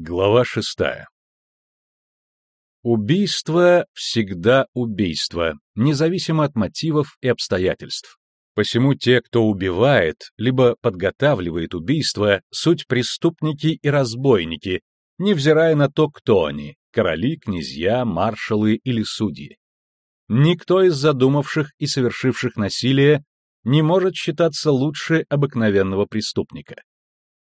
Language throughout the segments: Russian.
Глава шестая Убийство всегда убийство, независимо от мотивов и обстоятельств. Посему те, кто убивает, либо подготавливает убийство, суть преступники и разбойники, невзирая на то, кто они — короли, князья, маршалы или судьи. Никто из задумавших и совершивших насилие не может считаться лучше обыкновенного преступника.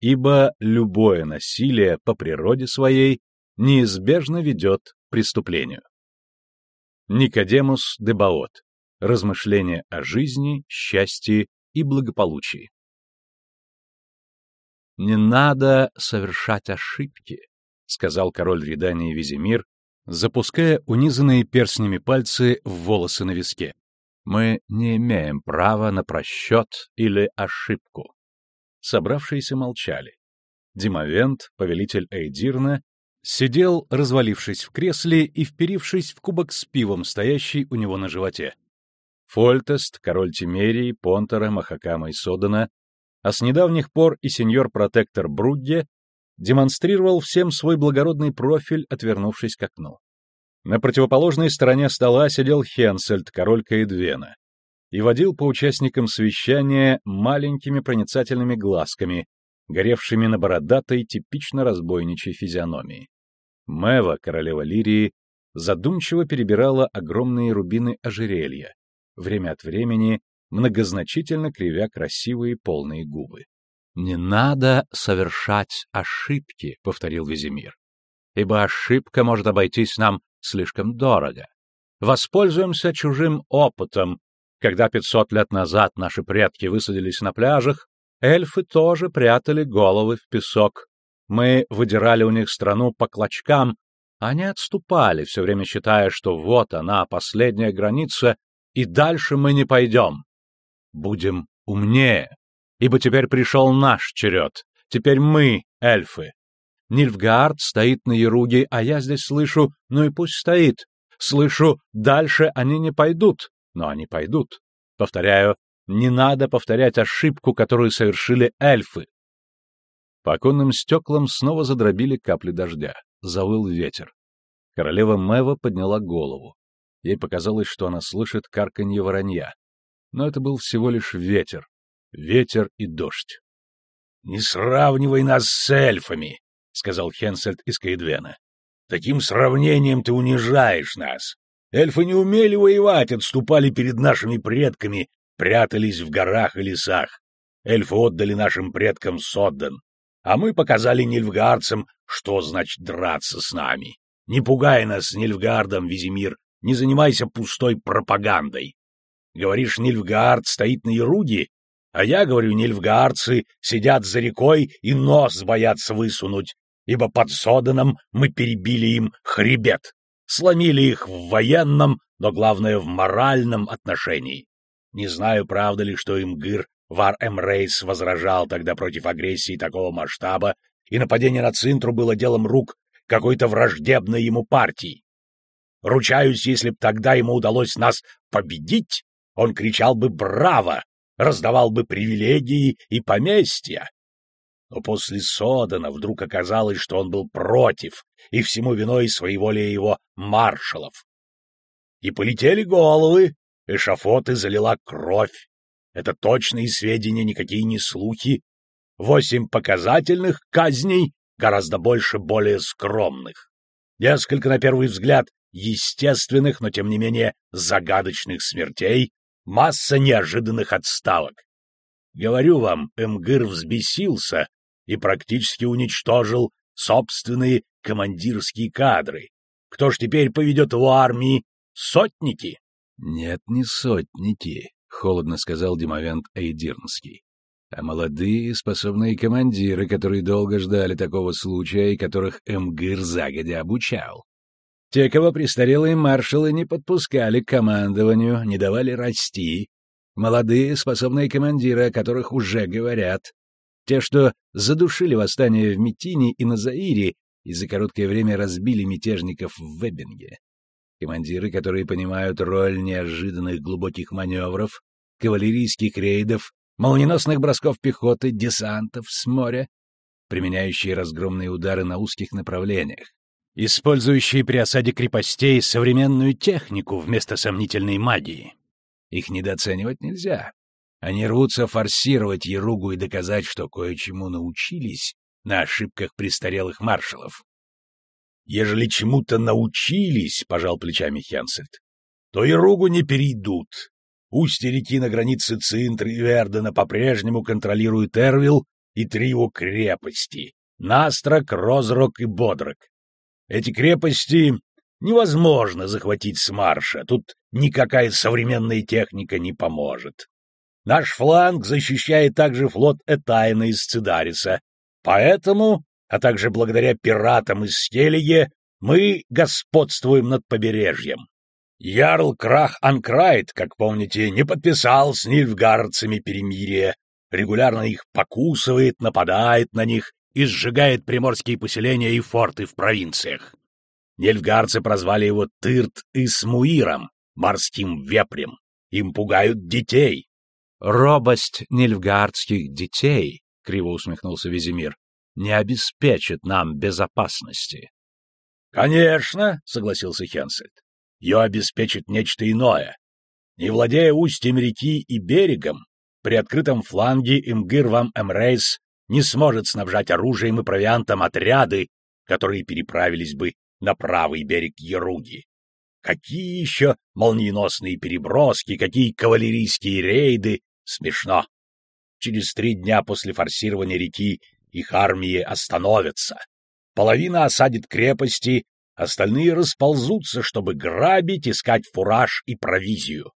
Ибо любое насилие по природе своей неизбежно ведет к преступлению. Никодемус де Баот. Размышления о жизни, счастье и благополучии. «Не надо совершать ошибки», — сказал король Редании Визимир, запуская унизанные перстнями пальцы в волосы на виске. «Мы не имеем права на просчет или ошибку». Собравшиеся молчали. Димовент, повелитель Эйдирна, сидел, развалившись в кресле и вперившись в кубок с пивом, стоящий у него на животе. Фольтест, король Тимерии, Понтера, Махакама и Содана, а с недавних пор и сеньор-протектор Бругге демонстрировал всем свой благородный профиль, отвернувшись к окну. На противоположной стороне стола сидел Хенсельд, король Каэдвена, и водил по участникам совещания маленькими проницательными глазками, горевшими на бородатой, типично разбойничьей физиономии. Мэва, королева Лирии, задумчиво перебирала огромные рубины ожерелья, время от времени многозначительно кривя красивые полные губы. «Не надо совершать ошибки», — повторил Визимир, «ибо ошибка может обойтись нам слишком дорого. Воспользуемся чужим опытом. Когда пятьсот лет назад наши предки высадились на пляжах, эльфы тоже прятали головы в песок. Мы выдирали у них страну по клочкам, они отступали, все время считая, что вот она, последняя граница, и дальше мы не пойдем. Будем умнее, ибо теперь пришел наш черед. Теперь мы, эльфы. Нильфгаард стоит на Еруге, а я здесь слышу, ну и пусть стоит. Слышу, дальше они не пойдут, но они пойдут. Повторяю, не надо повторять ошибку, которую совершили эльфы. По оконным стеклам снова задробили капли дождя. Завыл ветер. Королева Мэва подняла голову. Ей показалось, что она слышит карканье воронья. Но это был всего лишь ветер. Ветер и дождь. — Не сравнивай нас с эльфами, — сказал Хенсельд из Каэдвена. — Таким сравнением ты унижаешь нас. Эльфы не умели воевать, отступали перед нашими предками, прятались в горах и лесах. Эльфы отдали нашим предкам Содден, а мы показали нильфгардцам, что значит драться с нами. Не пугай нас Нильфгардом, Визимир, не занимайся пустой пропагандой. Говоришь, Нильфгаард стоит на Еруге, а я говорю, нильфгаарцы сидят за рекой и нос боятся высунуть, ибо под Соданом мы перебили им хребет, сломили их в военном, но главное в моральном отношении. Не знаю, правда ли, что Имгыр Вар Эмрейс возражал тогда против агрессии такого масштаба, и нападение на Цинтру было делом рук какой-то враждебной ему партии. Ручаюсь, если б тогда ему удалось нас победить, он кричал бы «Браво!», раздавал бы привилегии и поместья. Но после Содана вдруг оказалось, что он был против, и всему виной своеволия его маршалов. И полетели головы, эшафоты залила кровь. Это точные сведения, никакие не слухи. Восемь показательных казней, гораздо больше более скромных. Несколько, на первый взгляд, естественных, но тем не менее загадочных смертей, масса неожиданных отставок. Говорю вам, Эмгыр взбесился и практически уничтожил собственные командирские кадры. Кто ж теперь поведет его армии? Сотники? — Нет, не сотники, — холодно сказал Димовент Эйдирнский, — а молодые способные командиры, которые долго ждали такого случая и которых Эмгыр загодя обучал. Те, кого престарелые маршалы не подпускали к командованию, не давали расти. Молодые, способные командиры, о которых уже говорят. Те, что задушили восстание в Митине и на Заире и за короткое время разбили мятежников в Веббинге. Командиры, которые понимают роль неожиданных глубоких маневров, кавалерийских рейдов, молниеносных бросков пехоты, десантов с моря. применяющие разгромные удары на узких направлениях, использующие при осаде крепостей современную технику вместо сомнительной магии. Их недооценивать нельзя. Они рвутся форсировать Еругу и доказать, что кое-чему научились на ошибках престарелых маршалов. «Ежели чему-то научились, — пожал плечами Хенсельд, — то Еругу не перейдут. Устье реки на границе Цинтра и Вердена по-прежнему контролирует Эрвил и три его крепости — Настрок, Розрок и Бодрок. Эти крепости невозможно захватить с марша, тут никакая современная техника не поможет. Наш фланг защищает также флот Этайна из Цидариса, поэтому, а также благодаря пиратам из Стелиге, мы господствуем над побережьем. Ярл Крах Анкрайт, как помните, не подписал с нильфгардцами перемирие, регулярно их покусывает, нападает на них и сжигает приморские поселения и форты в провинциях. Нильфгардцы прозвали его Тырт и Смуиром, морским вепрем. Им пугают детей. Робость нильфгардских детей, — криво усмехнулся Визимир, — не обеспечит нам безопасности. — Конечно, — согласился Хенсельд. — Ее обеспечит нечто иное. Не владея устьем реки и берегом, при открытом фланге Имгир вам Эмрейс не сможет снабжать оружием и провиантом отряды, которые переправились бы на правый берег Яруги. Какие еще молниеносные переброски, какие кавалерийские рейды! Смешно. Через три дня после форсирования реки их армии остановятся. Половина осадит крепости, остальные расползутся, чтобы грабить, искать фураж и провизию.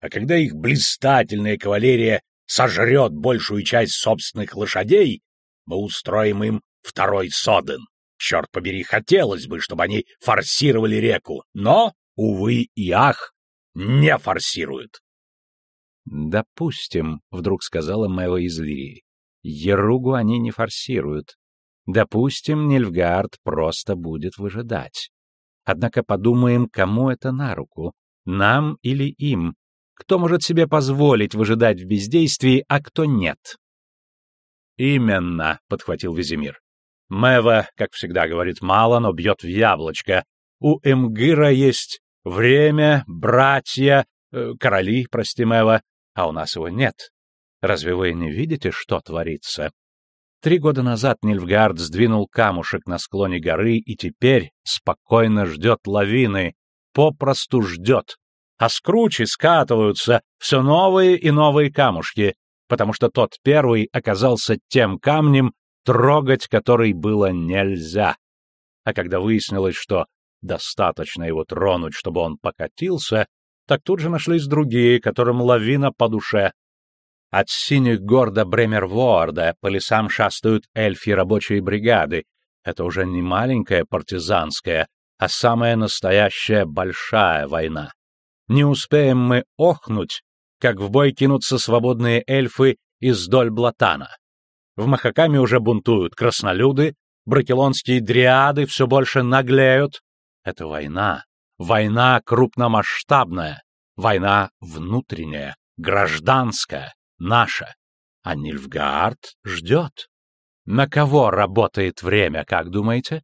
А когда их блистательная кавалерия сожрет большую часть собственных лошадей, мы устроим им второй Соден. Черт побери, хотелось бы, чтобы они форсировали реку, но, увы и ах, не форсируют. «Допустим», — вдруг сказала Мэва из Лирии, — «Еругу они не форсируют. Допустим, Нильфгаард просто будет выжидать. Однако подумаем, кому это на руку, нам или им. Кто может себе позволить выжидать в бездействии, а кто нет?» «Именно», — подхватил Визимир. Мэва, как всегда, говорит мало, но бьет в яблочко. У Эмгыра есть время, братья, э, короли, прости, Мэва, а у нас его нет. Разве вы не видите, что творится? Три года назад Нильфгард сдвинул камушек на склоне горы и теперь спокойно ждет лавины, попросту ждет. А с скатываются все новые и новые камушки, потому что тот первый оказался тем камнем, трогать который было нельзя. А когда выяснилось, что достаточно его тронуть, чтобы он покатился, так тут же нашлись другие, которым лавина по душе. От синих гор до Бремерворда по лесам шастают эльфи рабочие бригады. Это уже не маленькая партизанская, а самая настоящая большая война. Не успеем мы охнуть, как в бой кинутся свободные эльфы из Дольблатана. В Махакаме уже бунтуют краснолюды, бракелонские дриады все больше наглеют. Это война. Война крупномасштабная. Война внутренняя, гражданская, наша. А Нильфгаард ждет. На кого работает время, как думаете?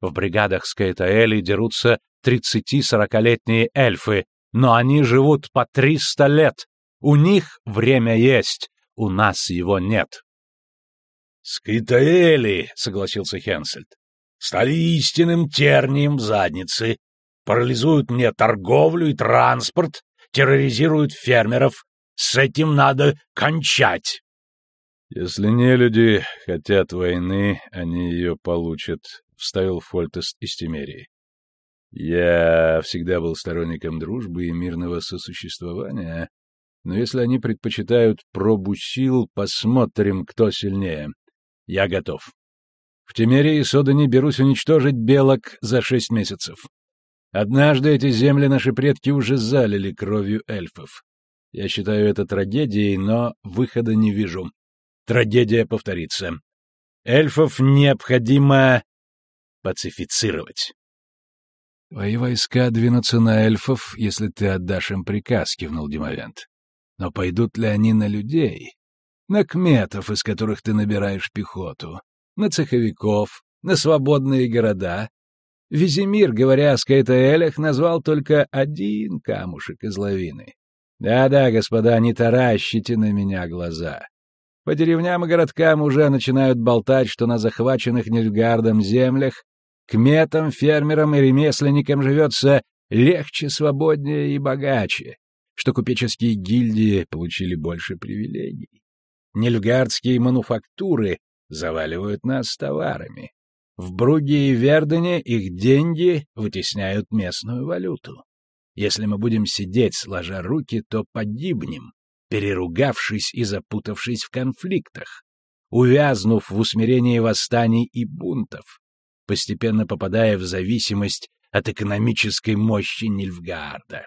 В бригадах Скайтаэли дерутся 30-40-летние эльфы, но они живут по 300 лет. У них время есть, у нас его нет. «Скритаэли», — согласился Хенсельд, — «стали истинным тернием задницы, парализуют мне торговлю и транспорт, терроризируют фермеров. С этим надо кончать». «Если не люди хотят войны, они ее получат», — вставил Фольтест из Тимерии. «Я всегда был сторонником дружбы и мирного сосуществования, но если они предпочитают пробу сил, посмотрим, кто сильнее. Я готов. В Темере и Содане берусь уничтожить белок за шесть месяцев. Однажды эти земли наши предки уже залили кровью эльфов. Я считаю это трагедией, но выхода не вижу. Трагедия повторится. Эльфов необходимо пацифицировать. «Твои войска двинутся на эльфов, если ты отдашь им приказ», — кивнул Димовент. «Но пойдут ли они на людей? на кметов, из которых ты набираешь пехоту. на цеховиков, на свободные города. Визимир, говоря о Скайтаэлях, назвал только один камушек из лавины. Да-да, господа, не таращите на меня глаза. По деревням и городкам уже начинают болтать, что на захваченных Нильгардом землях кметам, фермерам и ремесленникам живется легче, свободнее и богаче, что купеческие гильдии получили больше привилегий. Нильгардские мануфактуры заваливают нас товарами. В Бруге и Вердене их деньги вытесняют местную валюту. Если мы будем сидеть, сложа руки, то погибнем, переругавшись и запутавшись в конфликтах, увязнув в усмирении восстаний и бунтов, постепенно попадая в зависимость от экономической мощи Нильфгаарда.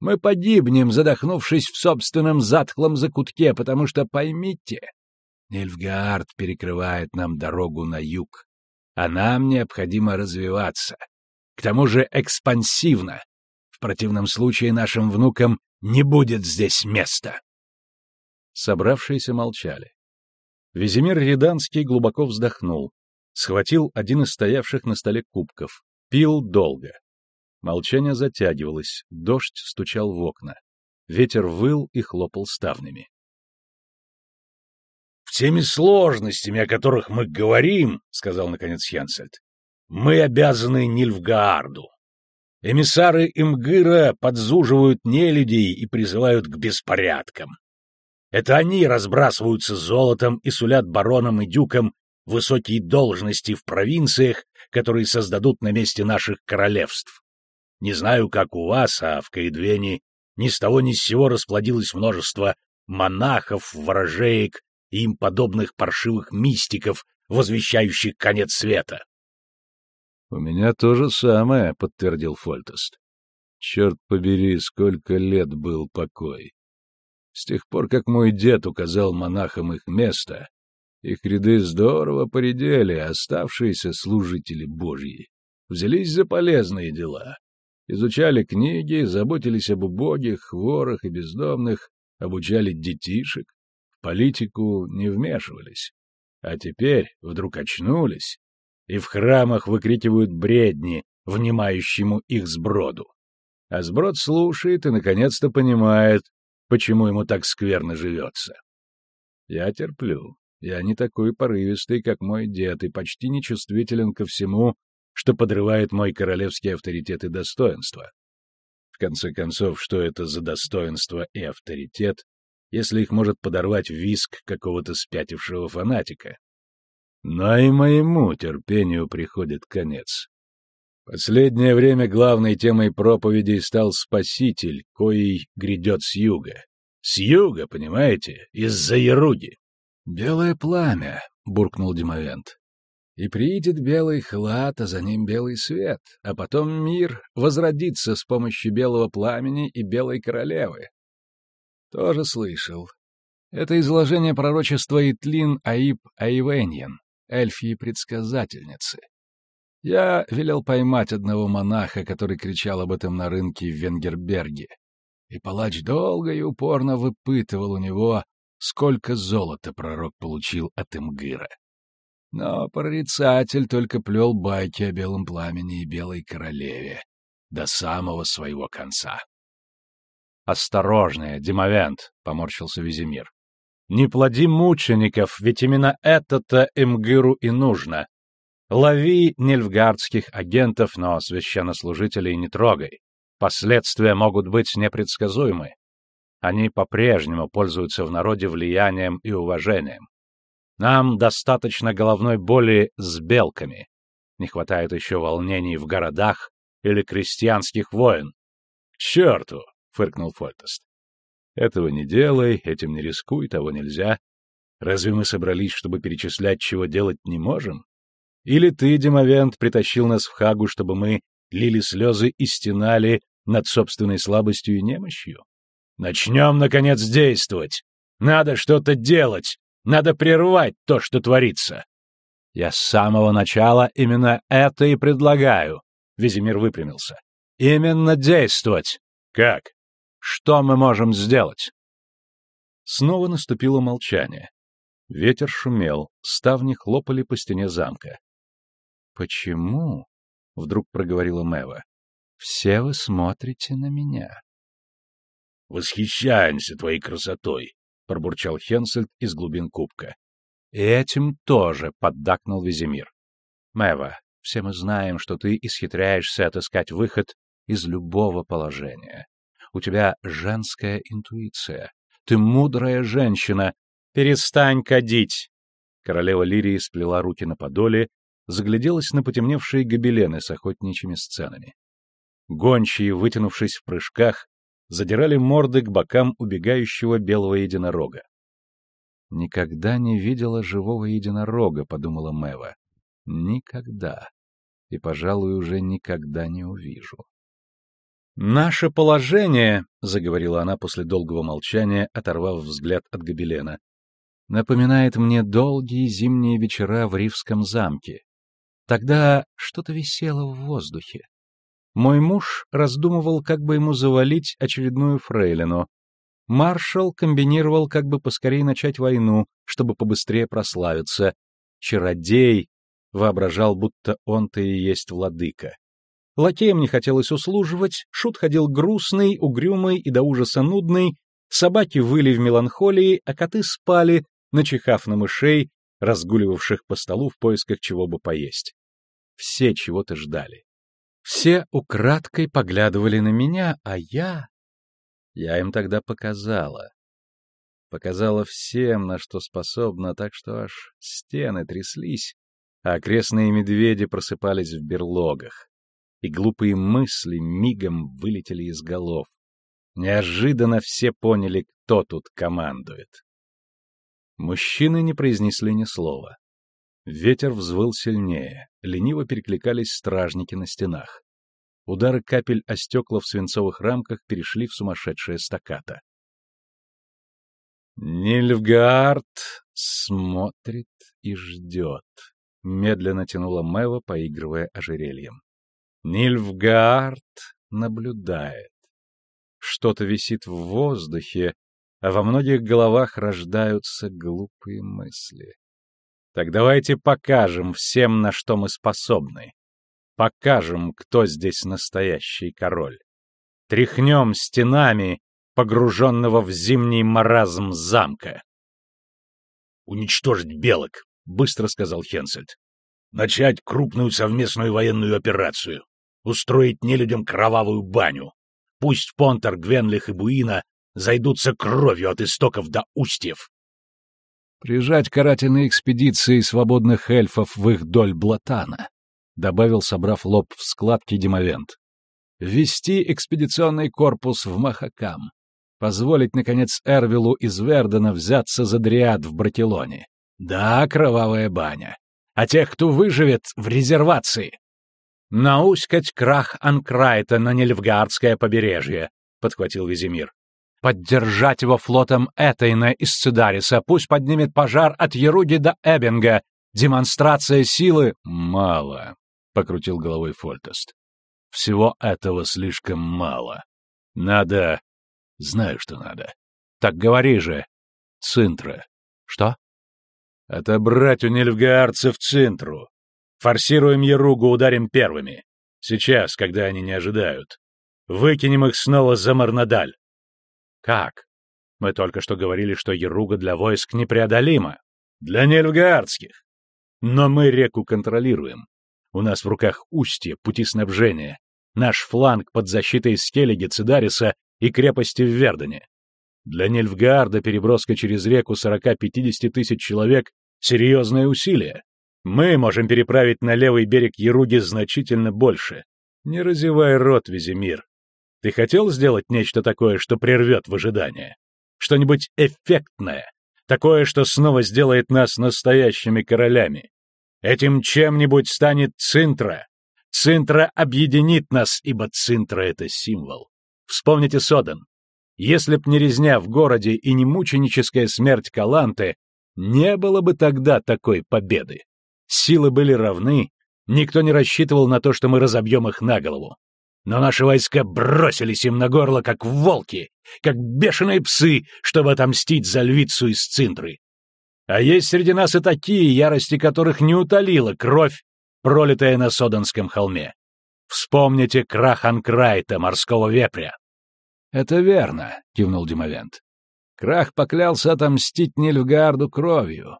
Мы погибнем, задохнувшись в собственном затхлом закутке, потому что, поймите, Нильфгаард перекрывает нам дорогу на юг, а нам необходимо развиваться. К тому же экспансивно. В противном случае нашим внукам не будет здесь места. Собравшиеся молчали. Визимир Реданский глубоко вздохнул, схватил один из стоявших на столе кубков, пил долго. Молчание затягивалось, дождь стучал в окна. Ветер выл и хлопал ставнями. «Всеми сложностями, о которых мы говорим, — сказал наконец Хенсельд, — мы обязаны Нильфгаарду. Эмиссары Имгыра подзуживают нелюдей и призывают к беспорядкам. Это они разбрасываются золотом и сулят баронам и дюкам высокие должности в провинциях, которые создадут на месте наших королевств. Не знаю, как у вас, а в Каэдвене ни с того ни с сего расплодилось множество монахов, ворожеек им подобных паршивых мистиков, возвещающих конец света. — У меня то же самое, — подтвердил Фольтест. Черт побери, сколько лет был покой. С тех пор, как мой дед указал монахам их место, их ряды здорово поредели, а оставшиеся служители Божьи взялись за полезные дела. Изучали книги, заботились об убогих, ворах и бездомных, обучали детишек, политику не вмешивались. А теперь вдруг очнулись и в храмах выкрикивают бредни, внимающему их сброду. А сброд слушает и, наконец-то, понимает, почему ему так скверно живется. Я терплю. Я не такой порывистый, как мой дед, и почти не чувствителен ко всему, что подрывает мой королевский авторитет и достоинство. В конце концов, что это за достоинство и авторитет, если их может подорвать виск какого-то спятившего фанатика? Но и моему терпению приходит конец. Последнее время главной темой проповедей стал Спаситель, коей грядет с юга. С юга, понимаете, из-за Яруги. «Белое пламя», — буркнул Димовент. «И приидет белый хлад, а за ним белый свет, а потом мир возродится с помощью белого пламени и белой королевы». Тоже слышал. Это изложение пророчества Итлин Аиб Айвеньен эльфьи предсказательницы. Я велел поймать одного монаха, который кричал об этом на рынке в Венгерберге, и палач долго и упорно выпытывал у него, сколько золота пророк получил от Имгыра. Но прорицатель только плел байки о белом пламени и белой королеве до самого своего конца. «Осторожнее, Димовент!» — поморщился Визимир. Не плоди мучеников, ведь именно это-то Эмгыру и нужно. Лови нельфгардских агентов, но священнослужителей не трогай. Последствия могут быть непредсказуемы. Они по-прежнему пользуются в народе влиянием и уважением. Нам достаточно головной боли с белками. Не хватает еще волнений в городах или крестьянских войн. — К черту! — фыркнул Фольтест. Этого не делай, этим не рискуй, того нельзя. Разве мы собрались, чтобы перечислять, чего делать не можем? Или ты, Демовент, притащил нас в Хагу, чтобы мы лили слезы и стенали над собственной слабостью и немощью? Начнем, наконец, действовать. Надо что-то делать. Надо прервать то, что творится. Я с самого начала именно это и предлагаю. Визимир выпрямился. Именно действовать. Как? Что мы можем сделать?» Снова наступило молчание. Ветер шумел, ставни хлопали по стене замка. «Почему?» — вдруг проговорила Мэва. «Все вы смотрите на меня». «Восхищаемся твоей красотой», — пробурчал Хенсельд из глубин кубка. «Этим тоже», — поддакнул Визимир. «Мэва, все мы знаем, что ты исхитряешься отыскать выход из любого положения. У тебя женская интуиция. Ты мудрая женщина. Перестань кадить!» Королева Лирии сплела руки на подоле, загляделась на потемневшие гобелены с охотничьими сценами. Гончие, вытянувшись в прыжках, задирали морды к бокам убегающего белого единорога. «Никогда не видела живого единорога», — подумала Мэва. «Никогда. И, пожалуй, уже никогда не увижу». «Наше положение», — заговорила она после долгого молчания, оторвав взгляд от гобелена, — «напоминает мне долгие зимние вечера в Ривском замке. Тогда что-то висело в воздухе. Мой муж раздумывал, как бы ему завалить очередную фрейлину. Маршал комбинировал, как бы поскорее начать войну, чтобы побыстрее прославиться. Чародей воображал, будто он-то и есть владыка. Лакеям не хотелось услуживать, шут ходил грустный, угрюмый и до ужаса нудный, собаки выли в меланхолии, а коты спали, начихав на мышей, разгуливавших по столу в поисках чего бы поесть. Все чего-то ждали. Все украдкой поглядывали на меня, а я... Я им тогда показала. Показала всем, на что способна, так что аж стены тряслись, а окрестные медведи просыпались в берлогах и глупые мысли мигом вылетели из голов. Неожиданно все поняли, кто тут командует. Мужчины не произнесли ни слова. Ветер взвыл сильнее, лениво перекликались стражники на стенах. Удары капель о стекла в свинцовых рамках перешли в сумасшедшее стаката. Нильфгаард смотрит и ждет. Медленно тянула Мэва, поигрывая ожерельем. Нильфгаард наблюдает. Что-то висит в воздухе, а во многих головах рождаются глупые мысли. Так давайте покажем всем, на что мы способны. Покажем, кто здесь настоящий король. Тряхнем стенами, погруженного в зимний маразм замка. «Уничтожить белок», — быстро сказал Хенсельд. «Начать крупную совместную военную операцию устроить нелюдям кровавую баню. Пусть Понтер, Гвенлих и Буина зайдутся кровью от истоков до устьев. «Прижать карательные экспедиции свободных эльфов в их доль Блатана», — добавил, собрав лоб в складки Демовент. «Ввести экспедиционный корпус в Махакам. Позволить, наконец, Эрвилу из Вердена взяться за дриад в Бракелоне. Да, кровавая баня. А тех, кто выживет, в резервации науськать крах Анкрайта на Нельфгардское побережье, — подхватил Визимир. Поддержать его флотом Этейна из Цидариса, пусть поднимет пожар от Еруги до Эббинга. Демонстрация силы — мало, — покрутил головой Фольтест. Всего этого слишком мало. Надо... Знаю, что надо. Так говори же. Цинтра. Что? Отобрать у нельфгаарцев Цинтру. Форсируем Еругу, ударим первыми. Сейчас, когда они не ожидают. Выкинем их снова за Марнадаль. Как? Мы только что говорили, что Еруга для войск непреодолима. Для нельфгаардских. Но мы реку контролируем. У нас в руках устье, пути снабжения. Наш фланг под защитой Скеллиги, Цидариса и крепости в Вердене. Для Нельфгаарда переброска через реку 40-50 тысяч человек — серьезное усилие. Мы можем переправить на левый берег Яруги значительно больше. Не разевай рот, Визимир. Ты хотел сделать нечто такое, что прервет в ожидание? Что-нибудь эффектное? Такое, что снова сделает нас настоящими королями? Этим чем-нибудь станет Цинтра. Цинтра объединит нас, ибо Цинтра — это символ. Вспомните Содан. Если б не резня в городе и не мученическая смерть Каланты, не было бы тогда такой победы. Силы были равны, никто не рассчитывал на то, что мы разобьем их на голову. Но наши войска бросились им на горло, как волки, как бешеные псы, чтобы отомстить за львицу из Цинтры. А есть среди нас и такие, ярости которых не утолила кровь, пролитая на Содонском холме. Вспомните крах Анкрайта, морского вепря. — Это верно, — кивнул Димовент. Крах поклялся отомстить Нильфгарду кровью.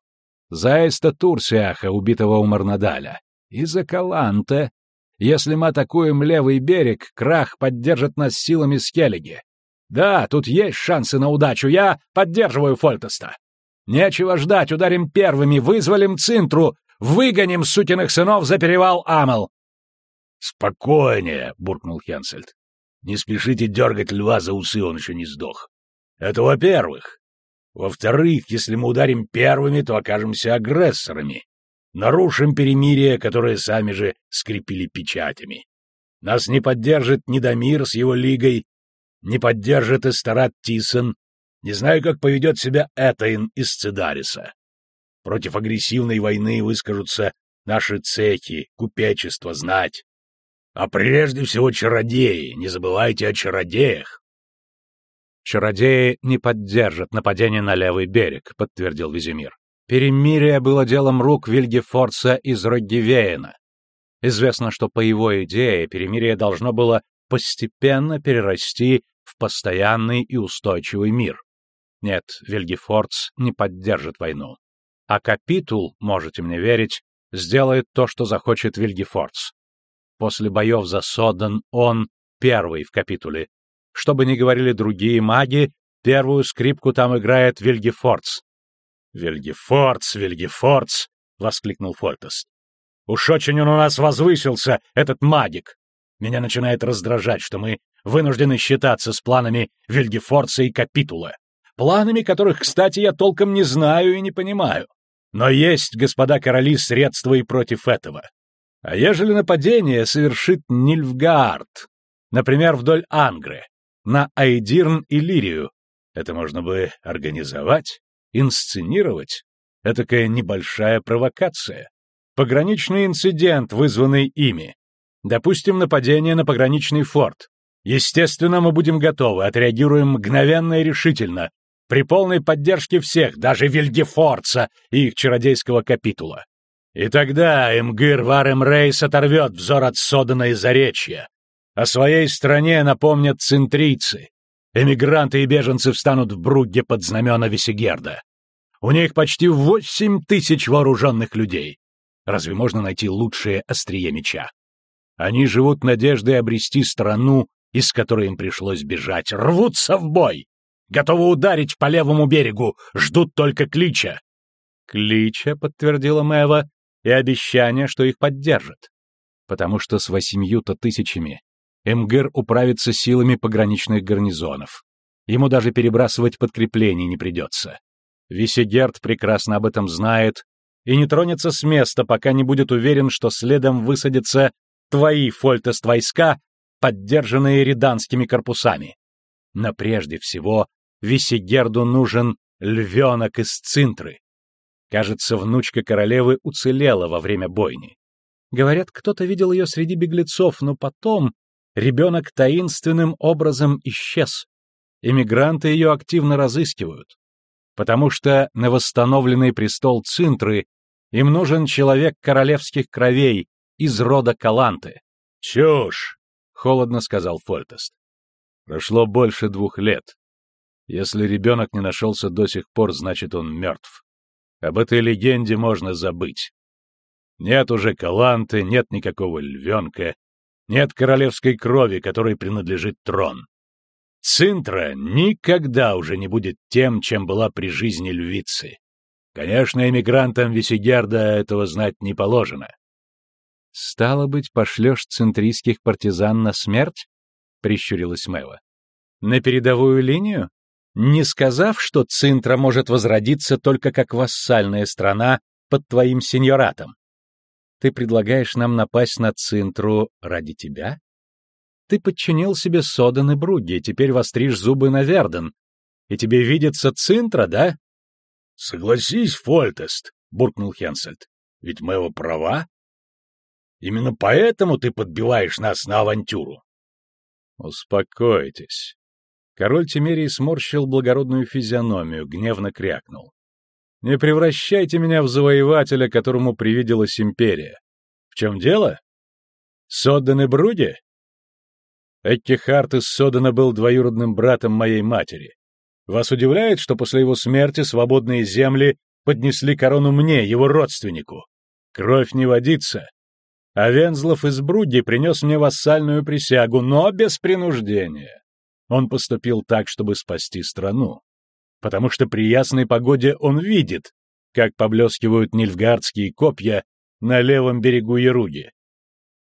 За Эста Турсиаха, убитого у Марнадаля. И за Каланте. Если мы атакуем левый берег, Крах поддержит нас силами Скеллиги. Да, тут есть шансы на удачу. Я поддерживаю Фольтеста. Нечего ждать, ударим первыми, вызволим Цинтру, выгоним сукиных сынов за перевал Амел. «Спокойнее!» — буркнул Хенсельд. «Не спешите дергать льва за усы, он еще не сдох. Это во-первых. Во-вторых, если мы ударим первыми, то окажемся агрессорами. Нарушим перемирие, которое сами же скрепили печатями. Нас не поддержит Недомир с его лигой, не поддержит Эстарат Тисон, не знаю, как поведет себя Этаин из Цидариса. Против агрессивной войны выскажутся наши цехи, купечество, знать. А прежде всего чародеи, не забывайте о чародеях. «Чародеи не поддержат нападение на левый берег», — подтвердил Визимир. «Перемирие было делом рук Вильгефорца из Роггевеена. Известно, что по его идее перемирие должно было постепенно перерасти в постоянный и устойчивый мир. Нет, Вильгефордс не поддержит войну. А капитул, можете мне верить, сделает то, что захочет Вильгефордс. После боев за Соден он первый в капитуле. Что бы ни говорили другие маги, первую скрипку там играет Вильгефордс. «Вильгефордс, Вильгефордс!» — воскликнул Фольтест. «Уж очень он у нас возвысился, этот магик! Меня начинает раздражать, что мы вынуждены считаться с планами Вильгефордса и Капитула планами которых, кстати, я толком не знаю и не понимаю. Но есть, господа короли, средства и против этого. А ежели нападение совершит Нильфгаард, например, вдоль Ангры, на Айдирн и Лирию, это можно бы организовать, инсценировать. Этакая небольшая провокация. Пограничный инцидент, вызванный ими. Допустим, нападение на пограничный форт. Естественно, мы будем готовы, отреагируем мгновенно и решительно, при полной поддержке всех, даже Вильгефорца и их чародейского капитула. И тогда Эмгир Варем Рейс оторвет взор от Содана и Заречья. О своей стране напомнят центрийцы. Эмигранты и беженцы встанут в Бругге под знамена Весигерда. У них почти восемь тысяч вооруженных людей. Разве можно найти лучшее острие меча? Они живут надеждой обрести страну, из которой им пришлось бежать, рвутся в бой, Готовы ударить по левому берегу, ждут только клича. Клича, подтвердила Мэва, и обещание, что их поддержат. Потому что с восемью-то тысячами Эмгер управится силами пограничных гарнизонов. Ему даже перебрасывать подкреплений не придется. Висегерд прекрасно об этом знает и не тронется с места, пока не будет уверен, что следом высадятся твои фольтест войска, поддержанные риданскими корпусами. Но прежде всего Висигерду нужен львенок из Цинтры. Кажется, внучка королевы уцелела во время бойни. Говорят, кто-то видел ее среди беглецов, но потом ребенок таинственным образом исчез. Эмигранты ее активно разыскивают, потому что на восстановленный престол Цинтры им нужен человек королевских кровей из рода Каланты. «Чушь!» — холодно сказал Фольтест. Прошло больше двух лет. Если ребенок не нашелся до сих пор, значит, он мертв. Об этой легенде можно забыть. Нет уже Каланты, нет никакого львенка, нет королевской крови, которой принадлежит трон. Цинтра никогда уже не будет тем, чем была при жизни львицы. Конечно, эмигрантам Висигерда этого знать не положено. — Стало быть, пошлешь центрийских партизан на смерть? — прищурилась Мэва. — На передовую линию? не сказав, что Цинтра может возродиться только как вассальная страна под твоим сеньоратом. Ты предлагаешь нам напасть на Цинтру ради тебя? Ты подчинил себе Содан и Бруги, теперь востришь зубы на Верден. И тебе видится Цинтра, да? — Согласись, Фольтест, — буркнул Хенсельд. — Ведь его права. Именно поэтому ты подбиваешь нас на авантюру. — Успокойтесь, Король Тимерий сморщил благородную физиономию, гневно крякнул. Не превращайте меня в завоевателя, которому привиделась империя. В чем дело? Соддан и Бруди? Эккихарт из Содана был двоюродным братом моей матери. Вас удивляет, что после его смерти свободные земли поднесли корону мне, его родственнику? Кровь не водится. А Вензлов из Бруди принес мне вассальную присягу, но без принуждения. Он поступил так, чтобы спасти страну потому что при ясной погоде он видит, как поблескивают нильфгардские копья на левом берегу Яруги.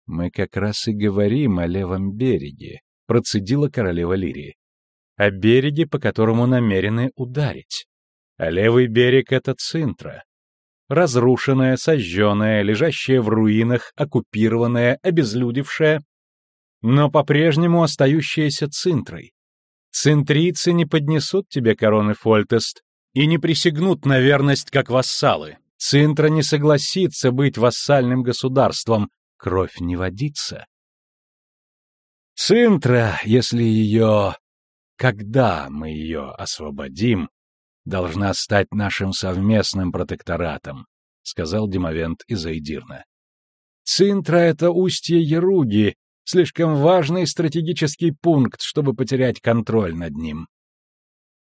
«Мы как раз и говорим о левом береге», — процедила королева Лирии. «О береге, по которому намерены ударить. А левый берег — это Цинтра. Разрушенная, сожженная, лежащая в руинах, оккупированная, обезлюдевшая, но по-прежнему остающаяся Цинтрой, Центрийцы не поднесут тебе короны Фольтест и не присягнут на верность как вассалы. Цинтра не согласится быть вассальным государством, кровь не водится. Цинтра, если ее... Когда мы ее освободим, должна стать нашим совместным протекторатом, — сказал Димовент из Айдирна. Цинтра — это устье Яруги, Слишком важный стратегический пункт, чтобы потерять контроль над ним.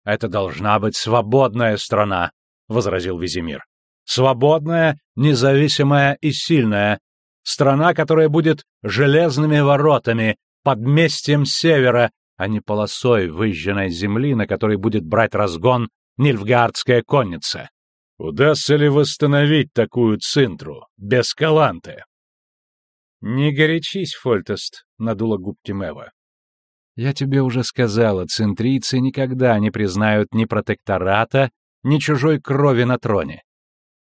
«Это должна быть свободная страна», — возразил Визимир. «Свободная, независимая и сильная. Страна, которая будет железными воротами, подместьем севера, а не полосой выжженной земли, на которой будет брать разгон Нильфгардская конница. Удастся ли восстановить такую цинтру без Каланты? «Не горячись, Фольтест», — надула губки Мэва. «Я тебе уже сказала, центрийцы никогда не признают ни протектората, ни чужой крови на троне.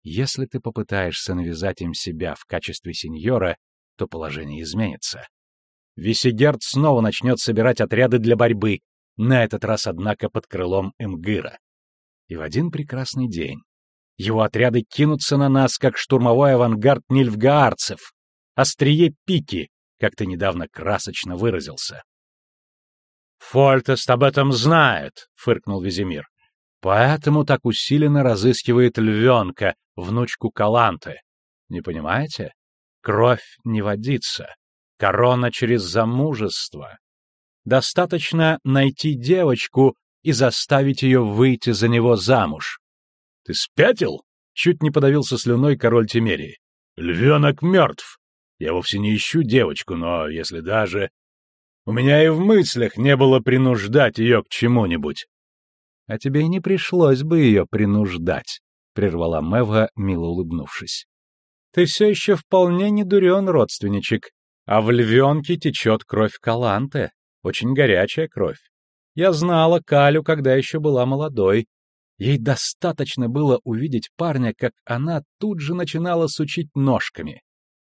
Если ты попытаешься навязать им себя в качестве сеньора, то положение изменится. Висигерд снова начнет собирать отряды для борьбы, на этот раз, однако, под крылом Эмгыра. И в один прекрасный день его отряды кинутся на нас, как штурмовой авангард нильфгаарцев, острие пики, как ты недавно красочно выразился. «Фольтест об этом знает», — фыркнул Визимир. «Поэтому так усиленно разыскивает львенка, внучку Каланты. Не понимаете? Кровь не водится. Корона через замужество. Достаточно найти девочку и заставить ее выйти за него замуж. Ты спятил? Чуть не подавился слюной король Тимерии. Львенок мертв. Я вовсе не ищу девочку, но если даже... У меня и в мыслях не было принуждать ее к чему-нибудь. — А тебе и не пришлось бы ее принуждать, — прервала Мева, мило улыбнувшись. — Ты все еще вполне не дурен, родственничек, а в львенке течет кровь Каланте, очень горячая кровь. Я знала Калю, когда еще была молодой. Ей достаточно было увидеть парня, как она тут же начинала сучить ножками.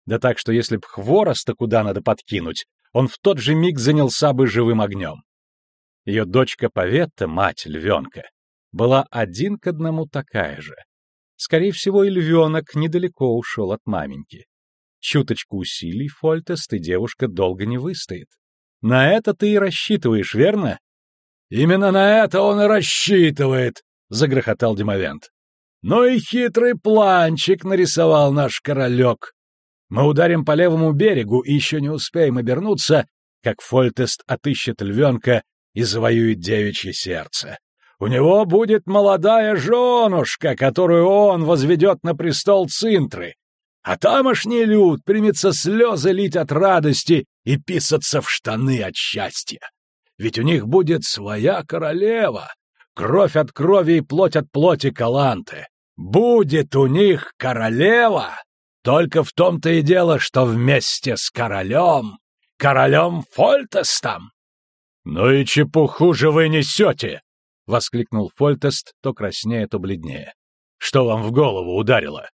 Да так, что если б хвороста куда надо подкинуть, он в тот же миг занялся бы живым огнем. Ее дочка Паветта, мать львенка, была один к одному такая же. Скорее всего, и львенок недалеко ушел от маменьки. Чуточку усилий, Фольтест, и девушка долго не выстоит. На это ты и рассчитываешь, верно? — Именно на это он и рассчитывает, — загрохотал Демовент. — Ну и хитрый планчик нарисовал наш королек. Мы ударим по левому берегу и еще не успеем обернуться, как Фольтест отыщет львенка и завоюет девичье сердце. У него будет молодая женушка, которую он возведет на престол Цинтры, а тамошний люд примется слезы лить от радости и писаться в штаны от счастья. Ведь у них будет своя королева, кровь от крови и плоть от плоти Каланты. Будет у них королева! Только в том-то и дело, что вместе с королем, королем Фольтестом. — Ну и чепуху же вы несете! — воскликнул Фольтест, то краснее, то бледнее. — Что вам в голову ударило?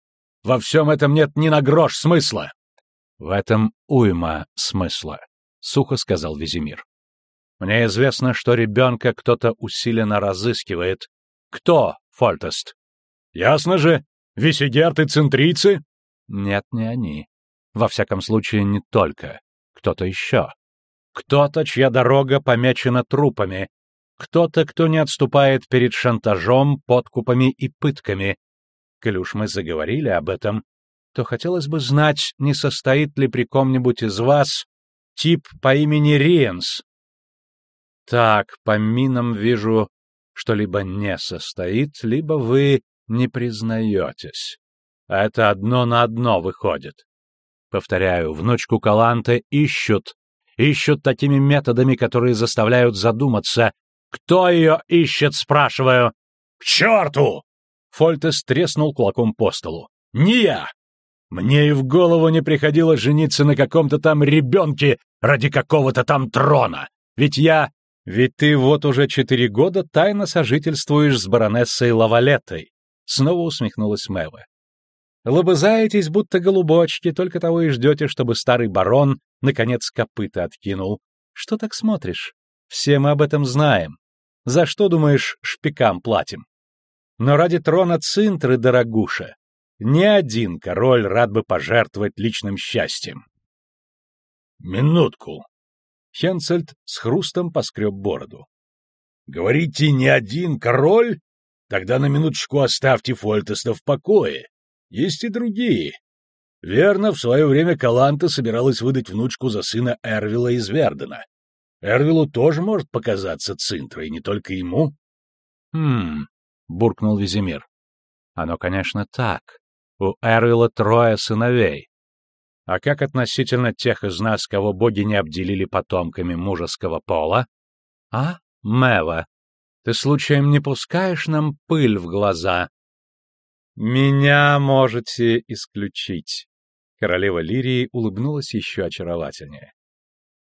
Во всем этом нет ни на грош смысла. — В этом уйма смысла, — сухо сказал Визимир. — Мне известно, что ребенка кто-то усиленно разыскивает. Кто, Фольтест? — Ясно же, висигерты центрийцы нет, не они. Во всяком случае, не только. Кто-то еще. Кто-то, чья дорога помечена трупами. Кто-то, кто не отступает перед шантажом, подкупами и пытками. Коль мы заговорили об этом, то хотелось бы знать, не состоит ли при ком-нибудь из вас тип по имени Риенс. Так, по минам вижу, что либо не состоит, либо вы не признаетесь. А это одно на одно выходит. Повторяю, внучку Каланте ищут. Ищут такими методами, которые заставляют задуматься. Кто ее ищет, спрашиваю? — К черту! Фольтес треснул кулаком по столу. «Не я! Мне и в голову не приходило жениться на каком-то там ребенке ради какого-то там трона. Ведь я... Ведь ты вот уже четыре года тайно сожительствуешь с баронессой Лавалеттой. Снова усмехнулась Мэва. Лобызаетесь, будто голубочки, только того и ждете, чтобы старый барон наконец копыта откинул. Что так смотришь? Все мы об этом знаем. За что, думаешь, шпикам платим? Но ради трона Цинтры, дорогуша, ни один король рад бы пожертвовать личным счастьем. Минутку. Хенцельд с хрустом поскреб бороду. Говорите, ни один король? Тогда на минуточку оставьте Фольтеста в покое. Есть и другие. Верно, в свое время Каланта собиралась выдать внучку за сына Эрвила из Вердена. Эрвилу тоже может показаться Цинтрой, не только ему. Хм, — буркнул Визимир. Оно, конечно, так. У Эрвила трое сыновей. А как относительно тех из нас, кого боги не обделили потомками мужеского пола? А, Мева, ты случаем не пускаешь нам пыль в глаза? Меня можете исключить. Королева Лирии улыбнулась еще очаровательнее.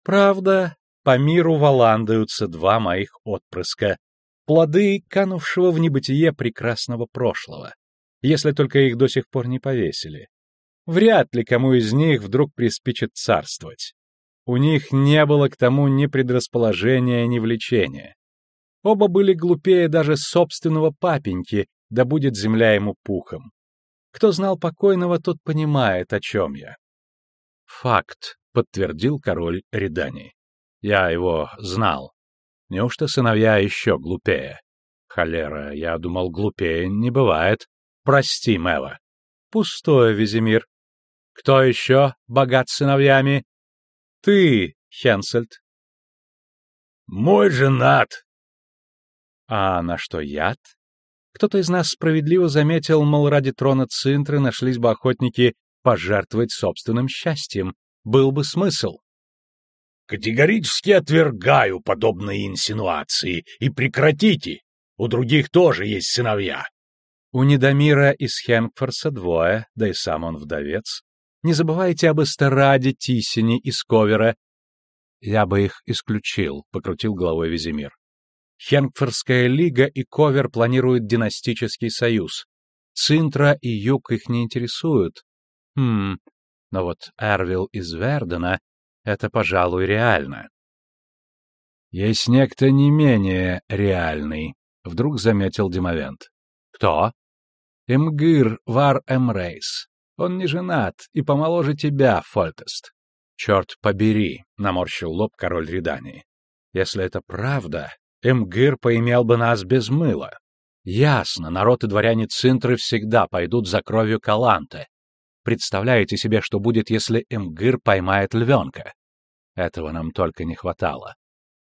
Правда, по миру валандаются два моих отпрыска, плоды канувшего в небытие прекрасного прошлого, если только их до сих пор не повесили. Вряд ли кому из них вдруг приспичит царствовать. У них не было к тому ни предрасположения, ни влечения. Оба были глупее даже собственного папеньки, да будет земля ему пухом. Кто знал покойного, тот понимает, о чем я. Факт, подтвердил король Редани. Я его знал. Неужто сыновья еще глупее? Холера, я думал, глупее не бывает. Прости, Мэва. Пустое, Визимир. Кто еще богат сыновьями? Ты, Хенсельд. Мой женат. А на что яд? Кто-то из нас справедливо заметил, мол, ради трона Цинтры нашлись бы охотники пожертвовать собственным счастьем. Был бы смысл. Категорически отвергаю подобные инсинуации и прекратите. У других тоже есть сыновья. У Недомира из Хенкфорса двое, да и сам он вдовец. Не забывайте об Эстераде, Тисине и Сковера. Я бы их исключил, — покрутил головой Визимир. Хенкфорская лига и Ковер планируют династический союз. Цинтра и Юг их не интересуют. Хм, но вот Эрвил из Вердена это, пожалуй, реально. Есть некто не менее реальный, вдруг заметил Димовент. Кто? Эмгир Вар Эмрейс. Он не женат и помоложе тебя, Фольтест. Черт побери, наморщил лоб король Ридании. Если это правда, Эмгир поимел бы нас без мыла. Ясно, народ и дворяне Цинтры всегда пойдут за кровью Каланте. Представляете себе, что будет, если Эмгир поймает львенка? Этого нам только не хватало.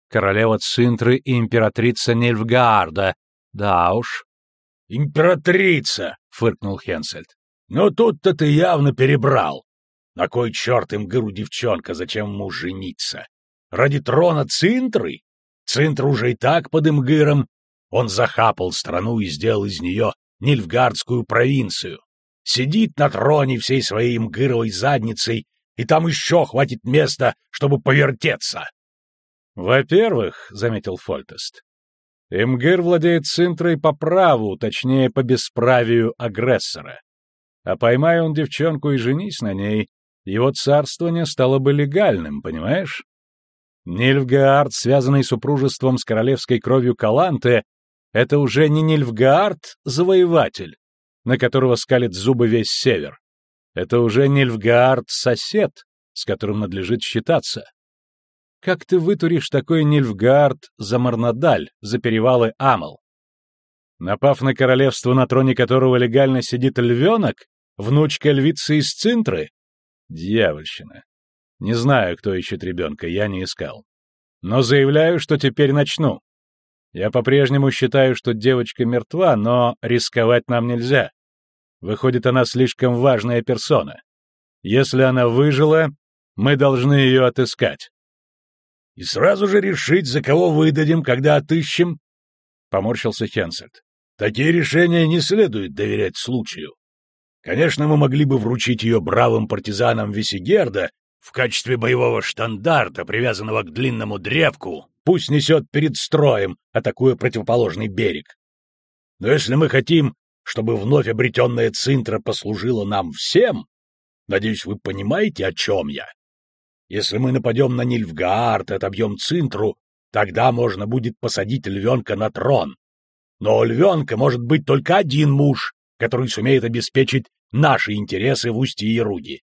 Королева Цинтры и императрица Нильфгаарда. Да уж. «Императрица!» — фыркнул Хенсельд. «Но тут-то ты явно перебрал. На кой черт Имгыру девчонка, зачем ему жениться? Ради трона Цинтры? Цинтр уже и так под Имгыром. Он захапал страну и сделал из нее Нильфгардскую провинцию. Сидит на троне всей своей имгыровой задницей и там еще хватит места, чтобы повертеться. — Во-первых, — заметил Фольтест, — Эмгер владеет Цинтрой по праву, точнее, по бесправию агрессора. А поймая он девчонку и женись на ней, его царствование стало бы легальным, понимаешь? Нильфгаард, связанный супружеством с королевской кровью Каланте, это уже не Нильфгаард — завоеватель, на которого скалит зубы весь север. Это уже Нильфгаард-сосед, с которым надлежит считаться. Как ты вытуришь такой Нильфгаард за Марнадаль, за перевалы Амал? Напав на королевство, на троне которого легально сидит львенок, внучка львицы из Цинтры? Дьявольщина. Не знаю, кто ищет ребенка, я не искал. Но заявляю, что теперь начну. Я по-прежнему считаю, что девочка мертва, но рисковать нам нельзя. Выходит, она слишком важная персона. Если она выжила, мы должны ее отыскать. — И сразу же решить, за кого выдадим, когда отыщем? — поморщился Хенсельд. — Такие решения не следует доверять случаю. Конечно, мы могли бы вручить ее бравым партизанам Висигерда в качестве боевого штандарта, привязанного к длинному древку, пусть несет перед строем, атакуя противоположный берег. Но если мы хотим, чтобы вновь обретенная Цинтра послужила нам всем, надеюсь, вы понимаете, о чем я. Если мы нападем на Нильфгаард и отобьем Цинтру, тогда можно будет посадить львенка на трон. Но у львенка может быть только один муж, который сумеет обеспечить наши интересы в устье Яруги.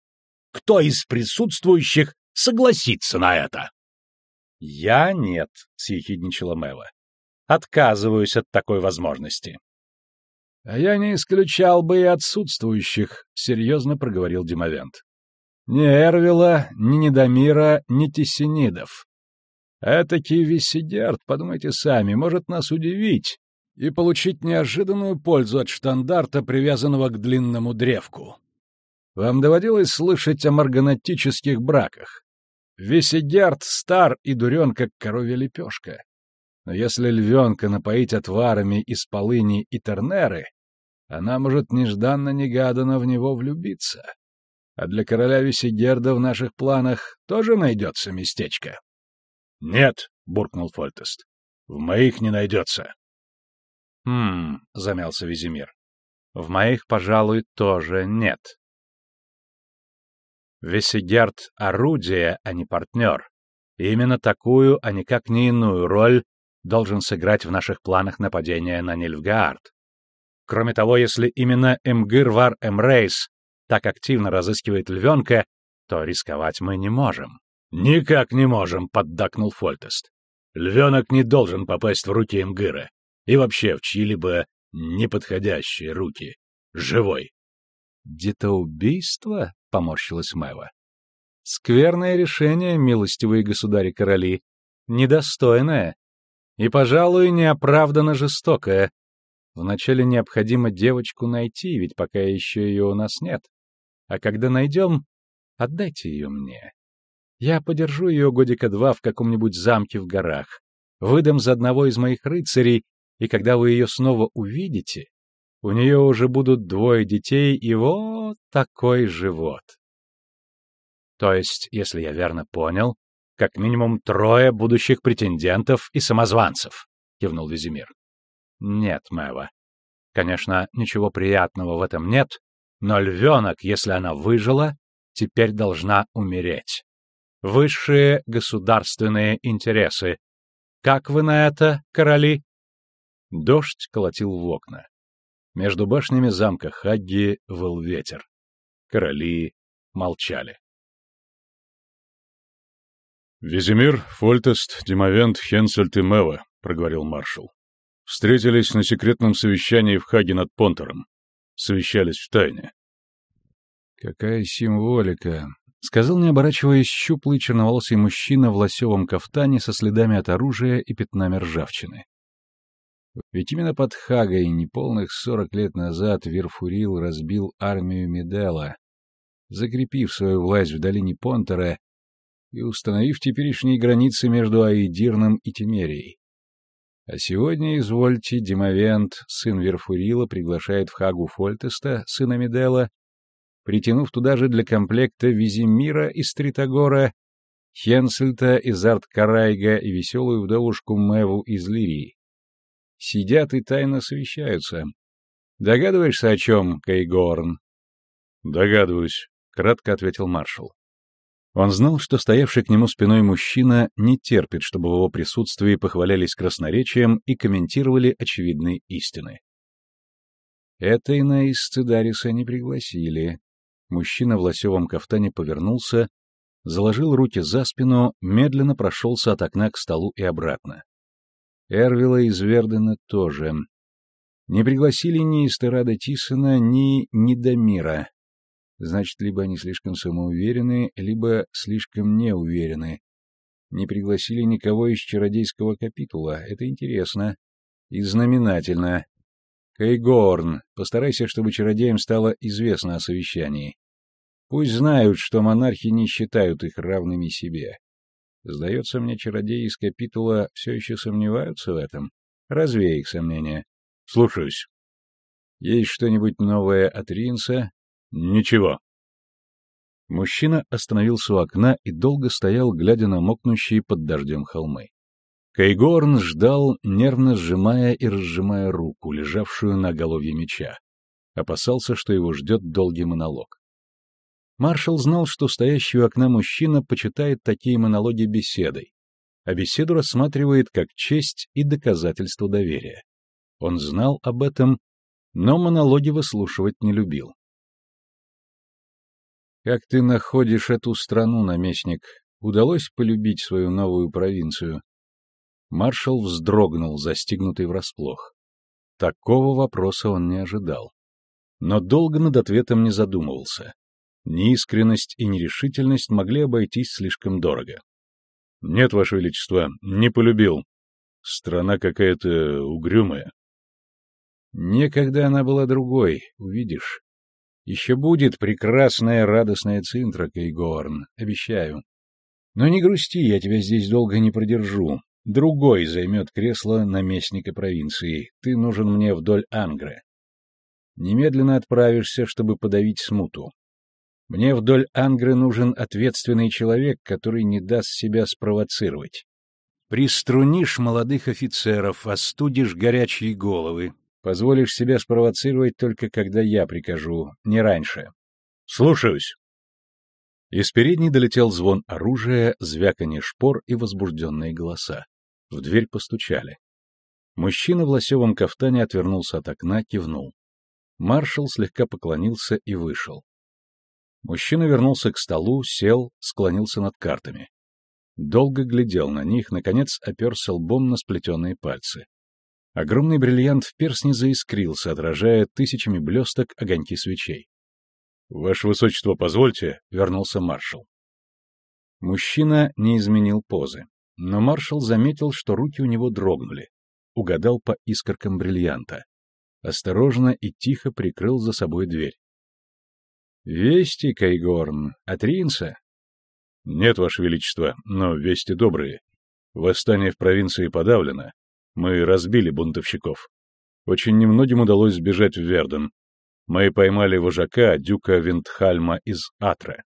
Кто из присутствующих согласится на это? — Я нет, — съехидничала Мэва. — Отказываюсь от такой возможности. — А я не исключал бы и отсутствующих, — серьезно проговорил Димовент. — Ни Эрвила, ни Недомира, ни Тессенидов. Этакий Висидерт, подумайте сами, может нас удивить и получить неожиданную пользу от штандарта, привязанного к длинному древку. Вам доводилось слышать о марганатических браках? Весегерд стар и дурен, как коровья лепешка. Но если львенка напоить отварами из полыни и тернеры, она может нежданно-негаданно в него влюбиться. А для короля Весегерда в наших планах тоже найдется местечко. — Нет, — буркнул Фольтест, — в моих не найдется. — Хм, — замялся Визимир, — в моих, пожалуй, тоже нет. Весегерд — орудие, а не партнер. И именно такую, а никак не иную роль должен сыграть в наших планах нападения на Нильфгаард. Кроме того, если именно Эмгир Эмрейс так активно разыскивает львенка, то рисковать мы не можем. — Никак не можем, — поддакнул Фольтест. — Львенок не должен попасть в руки Эмгыра. И вообще в чьи-либо неподходящие руки. Живой. — Детоубийство? — поморщилась Мэва. — Скверное решение, милостивые государи-короли. Недостойное. И, пожалуй, неоправданно жестокое. Вначале необходимо девочку найти, ведь пока еще ее у нас нет. А когда найдем, отдайте ее мне. Я подержу ее годика два в каком-нибудь замке в горах, выдам за одного из моих рыцарей, и когда вы ее снова увидите, у нее уже будут двое детей и вот такой живот. То есть, если я верно понял, как минимум трое будущих претендентов и самозванцев, кивнул Визимир. Нет, Мэва. Конечно, ничего приятного в этом нет, но львенок, если она выжила, теперь должна умереть. Высшие государственные интересы. Как вы на это, короли? Дождь колотил в окна. Между башнями замка Хагги выл ветер. Короли молчали. «Визимир, Фольтест, Димовент, Хенсельт и Мева», — проговорил маршал. «Встретились на секретном совещании в Хаге над Понтером. Совещались в тайне». «Какая символика!» — сказал, не оборачиваясь, щуплый черноволосый мужчина в лосевом кафтане со следами от оружия и пятнами ржавчины. Ведь именно под Хагой неполных сорок лет назад Верфурил разбил армию Медела, закрепив свою власть в долине Понтера и установив теперешние границы между Аидирном и Тимерией. А сегодня, извольте, Димовент, сын Верфурила, приглашает в Хагу Фольтеста, сына Медела, притянув туда же для комплекта Визимира из Тритогора, Хенсельта из Арт-Карайга и веселую вдовушку Мэву из Лирии сидят и тайно совещаются. Догадываешься, о чем, Кейгорн? — Догадываюсь, — кратко ответил маршал. Он знал, что стоявший к нему спиной мужчина не терпит, чтобы в его присутствии похвалялись красноречием и комментировали очевидные истины. Это и на Исцидариса не пригласили. Мужчина в лосевом кафтане повернулся, заложил руки за спину, медленно прошелся от окна к столу и обратно. Эрвила из Вердена тоже. Не пригласили ни Эстерада Тисона, ни Недомира. Значит, либо они слишком самоуверены, либо слишком неуверены. Не пригласили никого из чародейского капитула. Это интересно. И знаменательно. Кейгорн, постарайся, чтобы чародеям стало известно о совещании. Пусть знают, что монархи не считают их равными себе. Сдается мне, чародеи из капитула все еще сомневаются в этом. Разве их сомнения? Слушаюсь. Есть что-нибудь новое от Ринса? Ничего. Мужчина остановился у окна и долго стоял, глядя на мокнущие под дождем холмы. Кайгорн ждал, нервно сжимая и разжимая руку, лежавшую на голове меча. Опасался, что его ждет долгий монолог. Маршал знал, что стоящий у окна мужчина почитает такие монологи беседой, а беседу рассматривает как честь и доказательство доверия. Он знал об этом, но монологи выслушивать не любил. «Как ты находишь эту страну, наместник? Удалось полюбить свою новую провинцию?» Маршал вздрогнул, застигнутый врасплох. Такого вопроса он не ожидал. Но долго над ответом не задумывался. Неискренность и нерешительность могли обойтись слишком дорого. — Нет, Ваше Величество, не полюбил. Страна какая-то угрюмая. Некогда она была другой, увидишь. Еще будет прекрасная радостная Цинтра, Кейгорн, обещаю. Но не грусти, я тебя здесь долго не продержу. Другой займет кресло наместника провинции. Ты нужен мне вдоль Ангры. Немедленно отправишься, чтобы подавить смуту. Мне вдоль Ангры нужен ответственный человек, который не даст себя спровоцировать. Приструнишь молодых офицеров, остудишь горячие головы. Позволишь себя спровоцировать только когда я прикажу, не раньше. Слушаюсь. Из передней долетел звон оружия, звяканье шпор и возбужденные голоса. В дверь постучали. Мужчина в лосевом кафтане отвернулся от окна, кивнул. Маршал слегка поклонился и вышел. Мужчина вернулся к столу, сел, склонился над картами. Долго глядел на них, наконец оперся лбом на сплетенные пальцы. Огромный бриллиант в перстне заискрился, отражая тысячами блесток огоньки свечей. — Ваше Высочество, позвольте, — вернулся маршал. Мужчина не изменил позы, но маршал заметил, что руки у него дрогнули. Угадал по искоркам бриллианта. Осторожно и тихо прикрыл за собой дверь. «Вести, Кайгорн, от Ринса?» «Нет, Ваше Величество, но вести добрые. Восстание в провинции подавлено. Мы разбили бунтовщиков. Очень немногим удалось сбежать в Верден. Мы поймали вожака, дюка Виндхальма из Атре».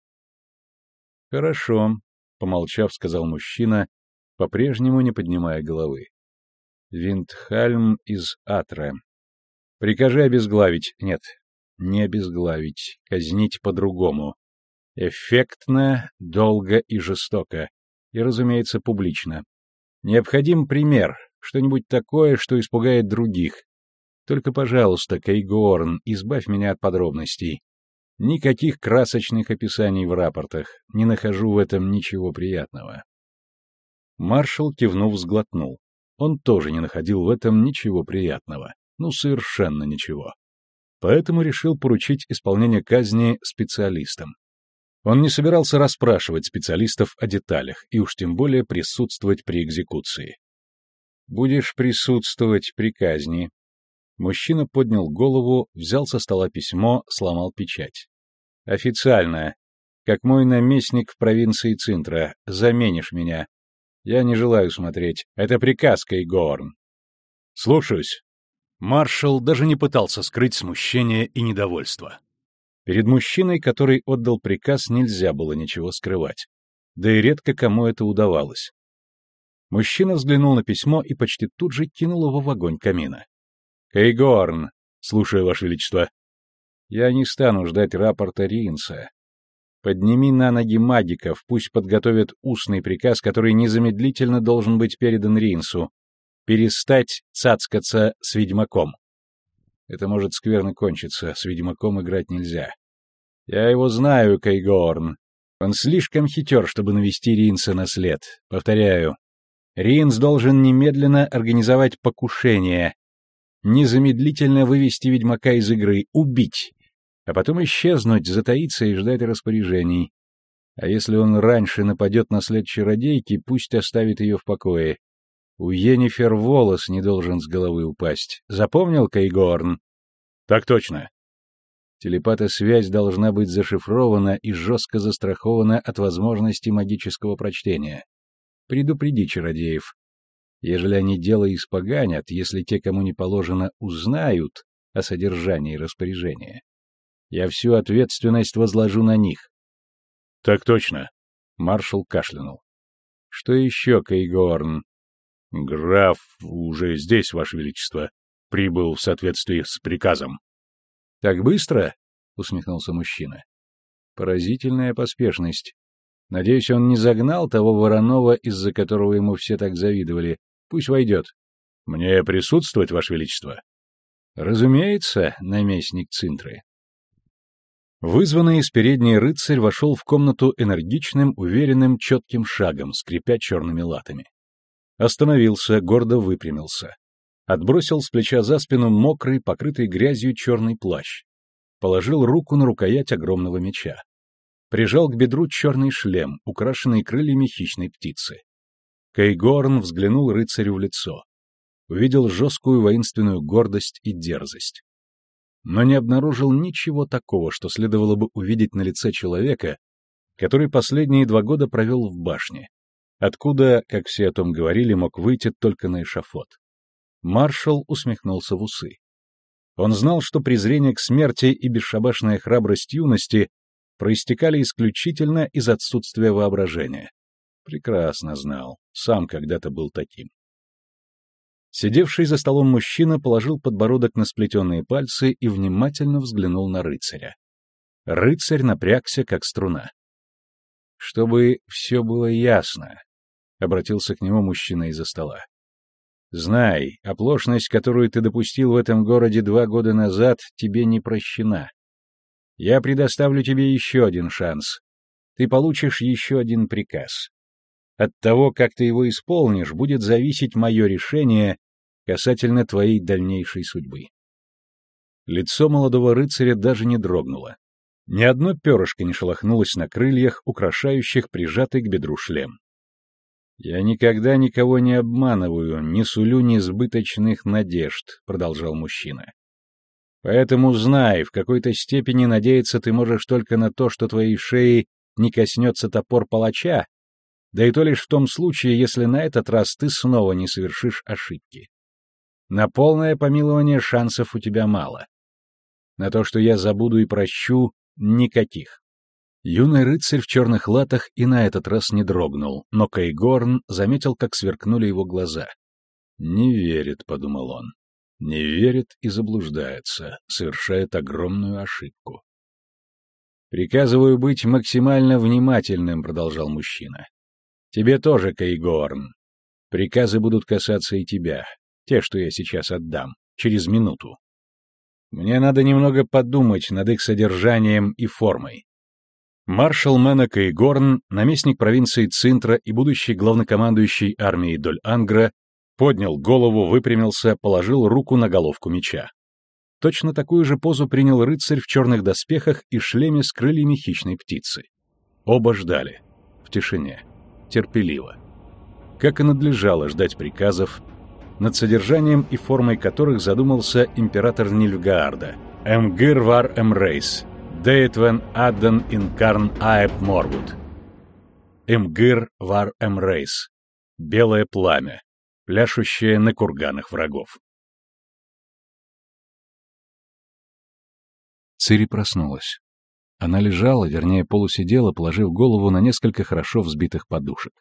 «Хорошо», — помолчав, сказал мужчина, по-прежнему не поднимая головы. «Виндхальм из Атре. Прикажи обезглавить... Нет, не обезглавить, казнить по-другому. Эффектно, долго и жестоко. И, разумеется, публично. Необходим пример, что-нибудь такое, что испугает других. Только, пожалуйста, Кейгорн, избавь меня от подробностей. Никаких красочных описаний в рапортах. Не нахожу в этом ничего приятного. Маршал, кивнув, сглотнул. Он тоже не находил в этом ничего приятного. Ну, совершенно ничего поэтому решил поручить исполнение казни специалистам. Он не собирался расспрашивать специалистов о деталях и уж тем более присутствовать при экзекуции. «Будешь присутствовать при казни». Мужчина поднял голову, взял со стола письмо, сломал печать. «Официально. Как мой наместник в провинции Цинтра. Заменишь меня. Я не желаю смотреть. Это приказ, Кейгорн». «Слушаюсь», Маршал даже не пытался скрыть смущение и недовольство. Перед мужчиной, который отдал приказ, нельзя было ничего скрывать. Да и редко кому это удавалось. Мужчина взглянул на письмо и почти тут же кинул его в огонь камина. «Кейгорн!» «Слушаю, Ваше Величество». «Я не стану ждать рапорта Ринса. Подними на ноги магиков, пусть подготовят устный приказ, который незамедлительно должен быть передан Ринсу, перестать цацкаться с ведьмаком. Это может скверно кончиться, с ведьмаком играть нельзя. Я его знаю, Кайгорн. Он слишком хитер, чтобы навести Ринса на след. Повторяю, Ринс должен немедленно организовать покушение. незамедлительно вывести ведьмака из игры, убить, а потом исчезнуть, затаиться и ждать распоряжений. А если он раньше нападет на след чародейки, пусть оставит ее в покое. У Енифер волос не должен с головы упасть. Запомнил, Кайгорн? — Так точно. Телепата-связь должна быть зашифрована и жестко застрахована от возможности магического прочтения. Предупреди чародеев. Ежели они дело испоганят, если те, кому не положено, узнают о содержании распоряжения, я всю ответственность возложу на них. — Так точно. Маршал кашлянул. — Что еще, Кейгорн? — Граф уже здесь, Ваше Величество. Прибыл в соответствии с приказом. — Так быстро? — усмехнулся мужчина. — Поразительная поспешность. Надеюсь, он не загнал того Воронова, из-за которого ему все так завидовали. Пусть войдет. — Мне присутствовать, Ваше Величество? — Разумеется, наместник Цинтры. Вызванный из передней рыцарь вошел в комнату энергичным, уверенным, четким шагом, скрипя черными латами. Остановился, гордо выпрямился. Отбросил с плеча за спину мокрый, покрытый грязью черный плащ. Положил руку на рукоять огромного меча. Прижал к бедру черный шлем, украшенный крыльями хищной птицы. Кейгорн взглянул рыцарю в лицо. Увидел жесткую воинственную гордость и дерзость но не обнаружил ничего такого, что следовало бы увидеть на лице человека, который последние два года провел в башне, откуда, как все о том говорили, мог выйти только на эшафот. Маршал усмехнулся в усы. Он знал, что презрение к смерти и бесшабашная храбрость юности проистекали исключительно из отсутствия воображения. Прекрасно знал, сам когда-то был таким. Сидевший за столом мужчина положил подбородок на сплетенные пальцы и внимательно взглянул на рыцаря. Рыцарь напрягся, как струна. — Чтобы все было ясно, — обратился к нему мужчина из-за стола. — Знай, оплошность, которую ты допустил в этом городе два года назад, тебе не прощена. Я предоставлю тебе еще один шанс. Ты получишь еще один приказ. От того, как ты его исполнишь, будет зависеть мое решение касательно твоей дальнейшей судьбы. Лицо молодого рыцаря даже не дрогнуло. Ни одно перышко не шелохнулось на крыльях, украшающих прижатый к бедру шлем. «Я никогда никого не обманываю, не сулю несбыточных надежд», — продолжал мужчина. «Поэтому знай, в какой-то степени надеяться ты можешь только на то, что твоей шеи не коснется топор палача, да и то лишь в том случае, если на этот раз ты снова не совершишь ошибки. На полное помилование шансов у тебя мало. На то, что я забуду и прощу, никаких. Юный рыцарь в черных латах и на этот раз не дрогнул, но Кайгорн заметил, как сверкнули его глаза. «Не верит», — подумал он. «Не верит и заблуждается, совершает огромную ошибку». «Приказываю быть максимально внимательным», — продолжал мужчина. «Тебе тоже, Кайгорн. Приказы будут касаться и тебя. Те, что я сейчас отдам, через минуту. Мне надо немного подумать над их содержанием и формой. Маршал Менека и наместник провинции Цинтра и будущий главнокомандующий армией Доль-Ангра, поднял голову, выпрямился, положил руку на головку меча. Точно такую же позу принял рыцарь в черных доспехах и шлеме с крыльями хищной птицы. Оба ждали. В тишине. Терпеливо. Как и надлежало ждать приказов, над содержанием и формой которых задумался император Нильфгаарда. «Эмгир вар эмрейс, дейтвен адден инкарн аэп морвуд». «Эмгир вар эмрейс» — белое пламя, пляшущее на курганах врагов. Цири проснулась. Она лежала, вернее, полусидела, положив голову на несколько хорошо взбитых подушек.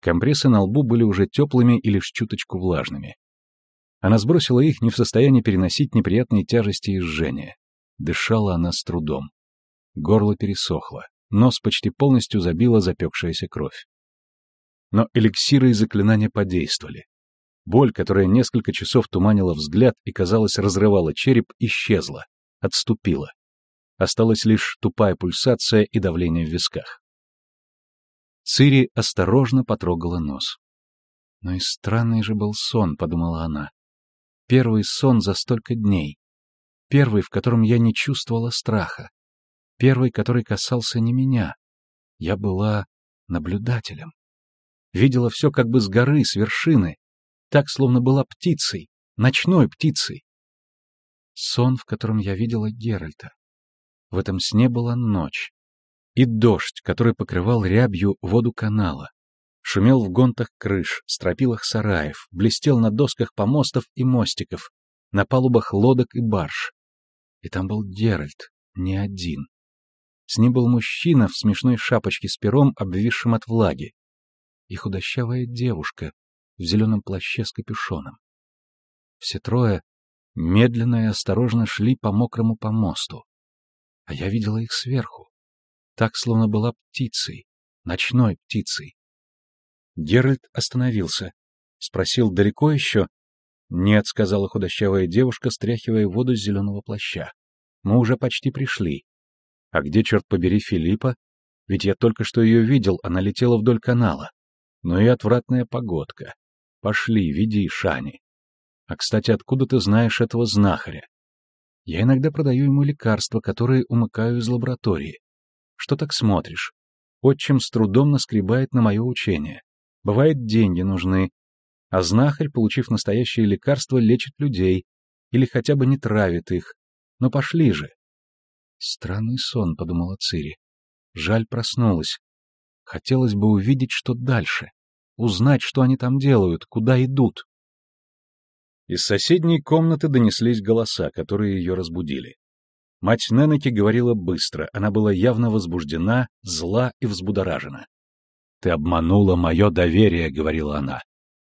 Компрессы на лбу были уже теплыми и лишь чуточку влажными. Она сбросила их, не в состоянии переносить неприятные тяжести и жжения. Дышала она с трудом. Горло пересохло, нос почти полностью забила запекшаяся кровь. Но эликсиры и заклинания подействовали. Боль, которая несколько часов туманила взгляд и, казалось, разрывала череп, исчезла, отступила. Осталась лишь тупая пульсация и давление в висках. Цири осторожно потрогала нос. «Ну и странный же был сон», — подумала она. Первый сон за столько дней. Первый, в котором я не чувствовала страха. Первый, который касался не меня. Я была наблюдателем. Видела все как бы с горы, с вершины. Так, словно была птицей, ночной птицей. Сон, в котором я видела Геральта. В этом сне была ночь. И дождь, который покрывал рябью воду канала. Шумел в гонтах крыш, стропилах сараев, блестел на досках помостов и мостиков, на палубах лодок и барж. И там был Геральт, не один. С ним был мужчина в смешной шапочке с пером, обвисшим от влаги, и худощавая девушка в зеленом плаще с капюшоном. Все трое медленно и осторожно шли по мокрому помосту. А я видела их сверху. Так, словно была птицей, ночной птицей. Геральт остановился. Спросил, далеко еще? «Нет», — сказала худощавая девушка, стряхивая воду с зеленого плаща. «Мы уже почти пришли». «А где, черт побери, Филиппа? Ведь я только что ее видел, она летела вдоль канала. Ну и отвратная погодка. Пошли, веди, Шани. А, кстати, откуда ты знаешь этого знахаря? Я иногда продаю ему лекарства, которые умыкаю из лаборатории. Что так смотришь? Отчим с трудом наскребает на мое учение. Бывает, деньги нужны. А знахарь, получив настоящее лекарство, лечит людей. Или хотя бы не травит их. Но пошли же. Странный сон, — подумала Цири. Жаль, проснулась. Хотелось бы увидеть, что дальше. Узнать, что они там делают, куда идут. Из соседней комнаты донеслись голоса, которые ее разбудили. Мать Ненеки говорила быстро, она была явно возбуждена, зла и взбудоражена. «Ты обманула мое доверие», — говорила она.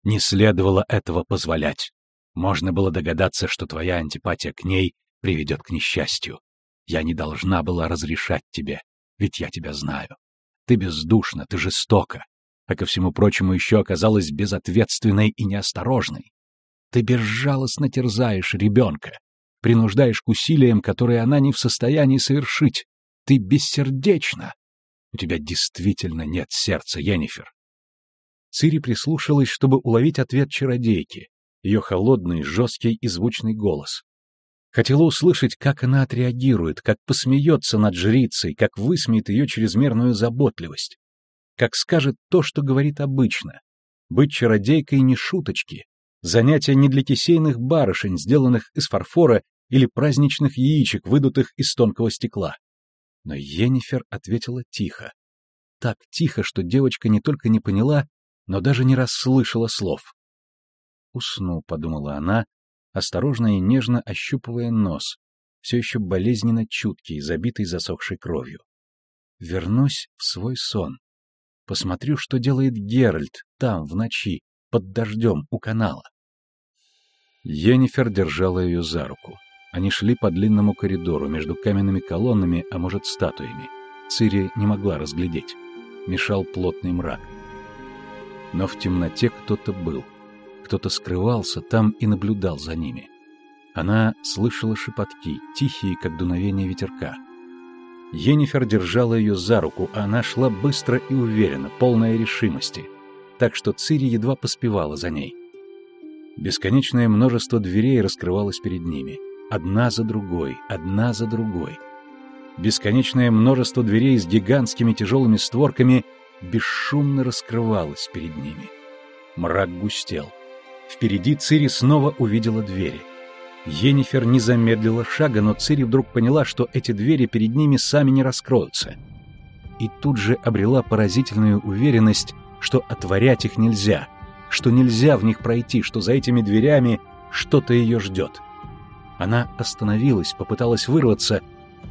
«Не следовало этого позволять. Можно было догадаться, что твоя антипатия к ней приведет к несчастью. Я не должна была разрешать тебе, ведь я тебя знаю. Ты бездушна, ты жестока, а ко всему прочему еще оказалась безответственной и неосторожной. Ты безжалостно терзаешь ребенка, принуждаешь к усилиям, которые она не в состоянии совершить. Ты бессердечна. У тебя действительно нет сердца, Йеннифер. Цири прислушалась, чтобы уловить ответ чародейки, ее холодный, жесткий и звучный голос. Хотела услышать, как она отреагирует, как посмеется над жрицей, как высмеет ее чрезмерную заботливость, как скажет то, что говорит обычно. Быть чародейкой не шуточки, занятие не для кисейных барышень, сделанных из фарфора или праздничных яичек, выдутых из тонкого стекла. Но Йеннифер ответила тихо. Так тихо, что девочка не только не поняла, но даже не расслышала слов. «Усну», — подумала она, осторожно и нежно ощупывая нос, все еще болезненно чуткий, забитый засохшей кровью. «Вернусь в свой сон. Посмотрю, что делает Геральт там, в ночи, под дождем, у канала. Йеннифер держала ее за руку. Они шли по длинному коридору между каменными колоннами, а может, статуями. Цири не могла разглядеть. Мешал плотный мрак. Но в темноте кто-то был. Кто-то скрывался там и наблюдал за ними. Она слышала шепотки, тихие, как дуновение ветерка. Йеннифер держала ее за руку, а она шла быстро и уверенно, полная решимости, так что Цири едва поспевала за ней. Бесконечное множество дверей раскрывалось перед ними. Одна за другой, одна за другой. Бесконечное множество дверей с гигантскими тяжелыми створками бесшумно раскрывалось перед ними. Мрак густел. Впереди Цири снова увидела двери. Енифер не замедлила шага, но Цири вдруг поняла, что эти двери перед ними сами не раскроются. И тут же обрела поразительную уверенность, что отворять их нельзя — что нельзя в них пройти, что за этими дверями что-то ее ждет. Она остановилась, попыталась вырваться,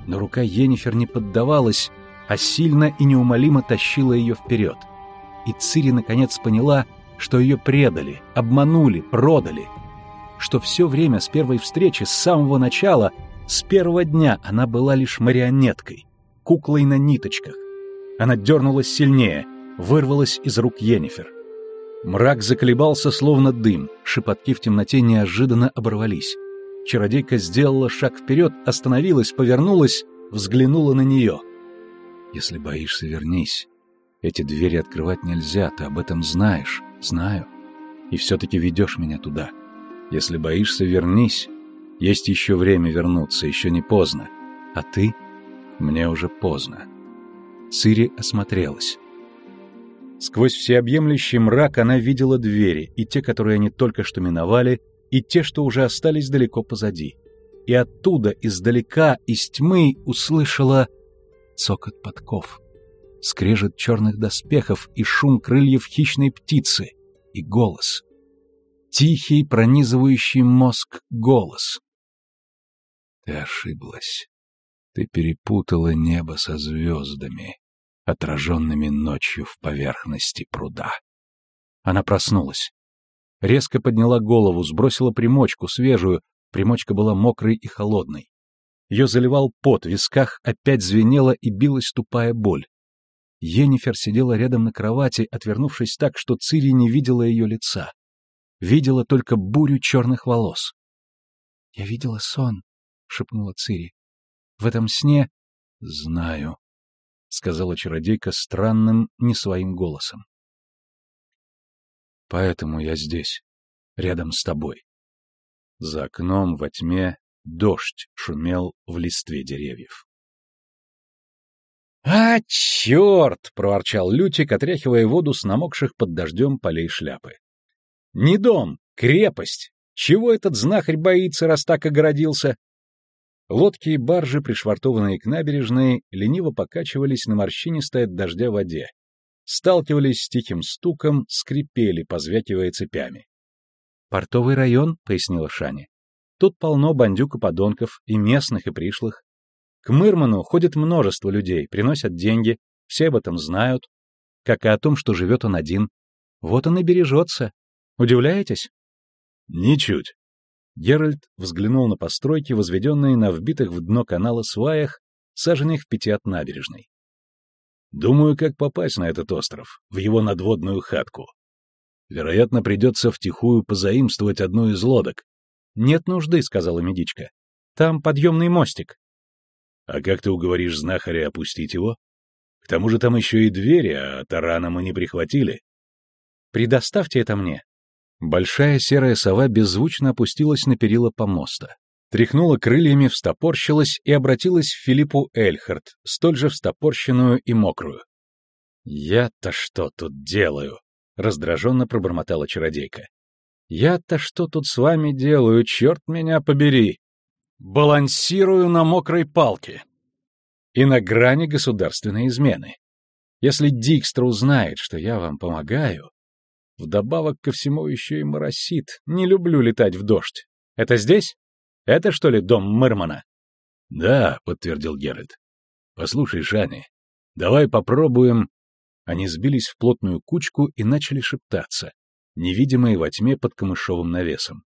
но рука Енифер не поддавалась, а сильно и неумолимо тащила ее вперед. И Цири наконец поняла, что ее предали, обманули, продали, что все время с первой встречи, с самого начала, с первого дня она была лишь марионеткой, куклой на ниточках. Она дернулась сильнее, вырвалась из рук Енифер. Мрак заколебался, словно дым, шепотки в темноте неожиданно оборвались. Чародейка сделала шаг вперед, остановилась, повернулась, взглянула на нее. «Если боишься, вернись. Эти двери открывать нельзя, ты об этом знаешь, знаю. И все-таки ведешь меня туда. Если боишься, вернись. Есть еще время вернуться, еще не поздно. А ты? Мне уже поздно. Цири осмотрелась. Сквозь всеобъемлющий мрак она видела двери, и те, которые они только что миновали, и те, что уже остались далеко позади. И оттуда, издалека, из тьмы, услышала цокот подков, скрежет черных доспехов и шум крыльев хищной птицы, и голос. Тихий, пронизывающий мозг голос. Ты ошиблась. Ты перепутала небо со звездами, отраженными ночью в поверхности пруда. Она проснулась. Резко подняла голову, сбросила примочку, свежую. Примочка была мокрой и холодной. Ее заливал пот, в висках опять звенела и билась тупая боль. Енифер сидела рядом на кровати, отвернувшись так, что Цири не видела ее лица. Видела только бурю черных волос. — Я видела сон, — шепнула Цири. — В этом сне... — Знаю, — сказала чародейка странным, не своим голосом. — Поэтому я здесь, рядом с тобой. За окном во тьме дождь шумел в листве деревьев. «А, черт!» — проворчал Лютик, отряхивая воду с намокших под дождем полей шляпы. «Не дом, крепость! Чего этот знахарь боится, раз так огородился?» Лодки и баржи, пришвартованные к набережной, лениво покачивались на морщинистой от дождя воде. Сталкивались с тихим стуком, скрипели, позвякивая цепями. «Портовый район», — пояснила Шани. «Тут полно бандюк и подонков, и местных, и пришлых. К Мырману ходит множество людей, приносят деньги, все об этом знают, как и о том, что живет он один. Вот он и бережется. Удивляетесь?» «Ничуть», Геральт взглянул на постройки, возведенные на вбитых в дно канала сваях, саженных в пяти от набережной. «Думаю, как попасть на этот остров, в его надводную хатку. Вероятно, придется втихую позаимствовать одну из лодок». «Нет нужды», — сказала медичка. «Там подъемный мостик». «А как ты уговоришь знахаря опустить его? К тому же там еще и двери, а тарана мы не прихватили». «Предоставьте это мне», Большая серая сова беззвучно опустилась на перила помоста. Тряхнула крыльями, встопорщилась и обратилась в Филиппу Эльхард, столь же встопорщенную и мокрую. «Я-то что тут делаю?» — раздраженно пробормотала чародейка. «Я-то что тут с вами делаю, черт меня побери!» «Балансирую на мокрой палке!» «И на грани государственной измены. Если Дикстра узнает, что я вам помогаю, Вдобавок ко всему еще и моросит. Не люблю летать в дождь. Это здесь? Это что ли дом Мырмана? — Да, — подтвердил Геральт. — Послушай, Шани, давай попробуем... Они сбились в плотную кучку и начали шептаться, невидимые во тьме под камышовым навесом.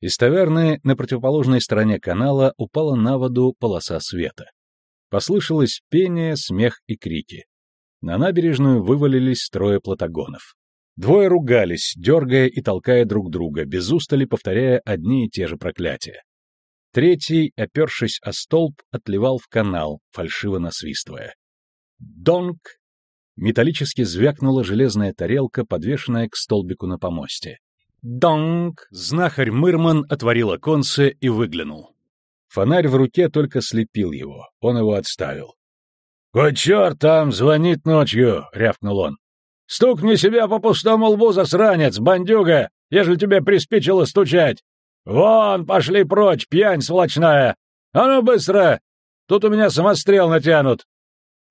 Из таверны на противоположной стороне канала упала на воду полоса света. Послышалось пение, смех и крики. На набережную вывалились трое платагонов. Двое ругались, дергая и толкая друг друга, без устали повторяя одни и те же проклятия. Третий, опершись о столб, отливал в канал, фальшиво насвистывая. «Донг!» Металлически звякнула железная тарелка, подвешенная к столбику на помосте. «Донг!» Знахарь Мырман отворил оконце и выглянул. Фонарь в руке только слепил его, он его отставил. «Ой, черт там звонит ночью!» — рявкнул он. Стукни себя по пустому лбу, засранец, бандюга, ежели тебе приспичило стучать. Вон, пошли прочь, пьянь сволочная. А ну быстро! Тут у меня самострел натянут.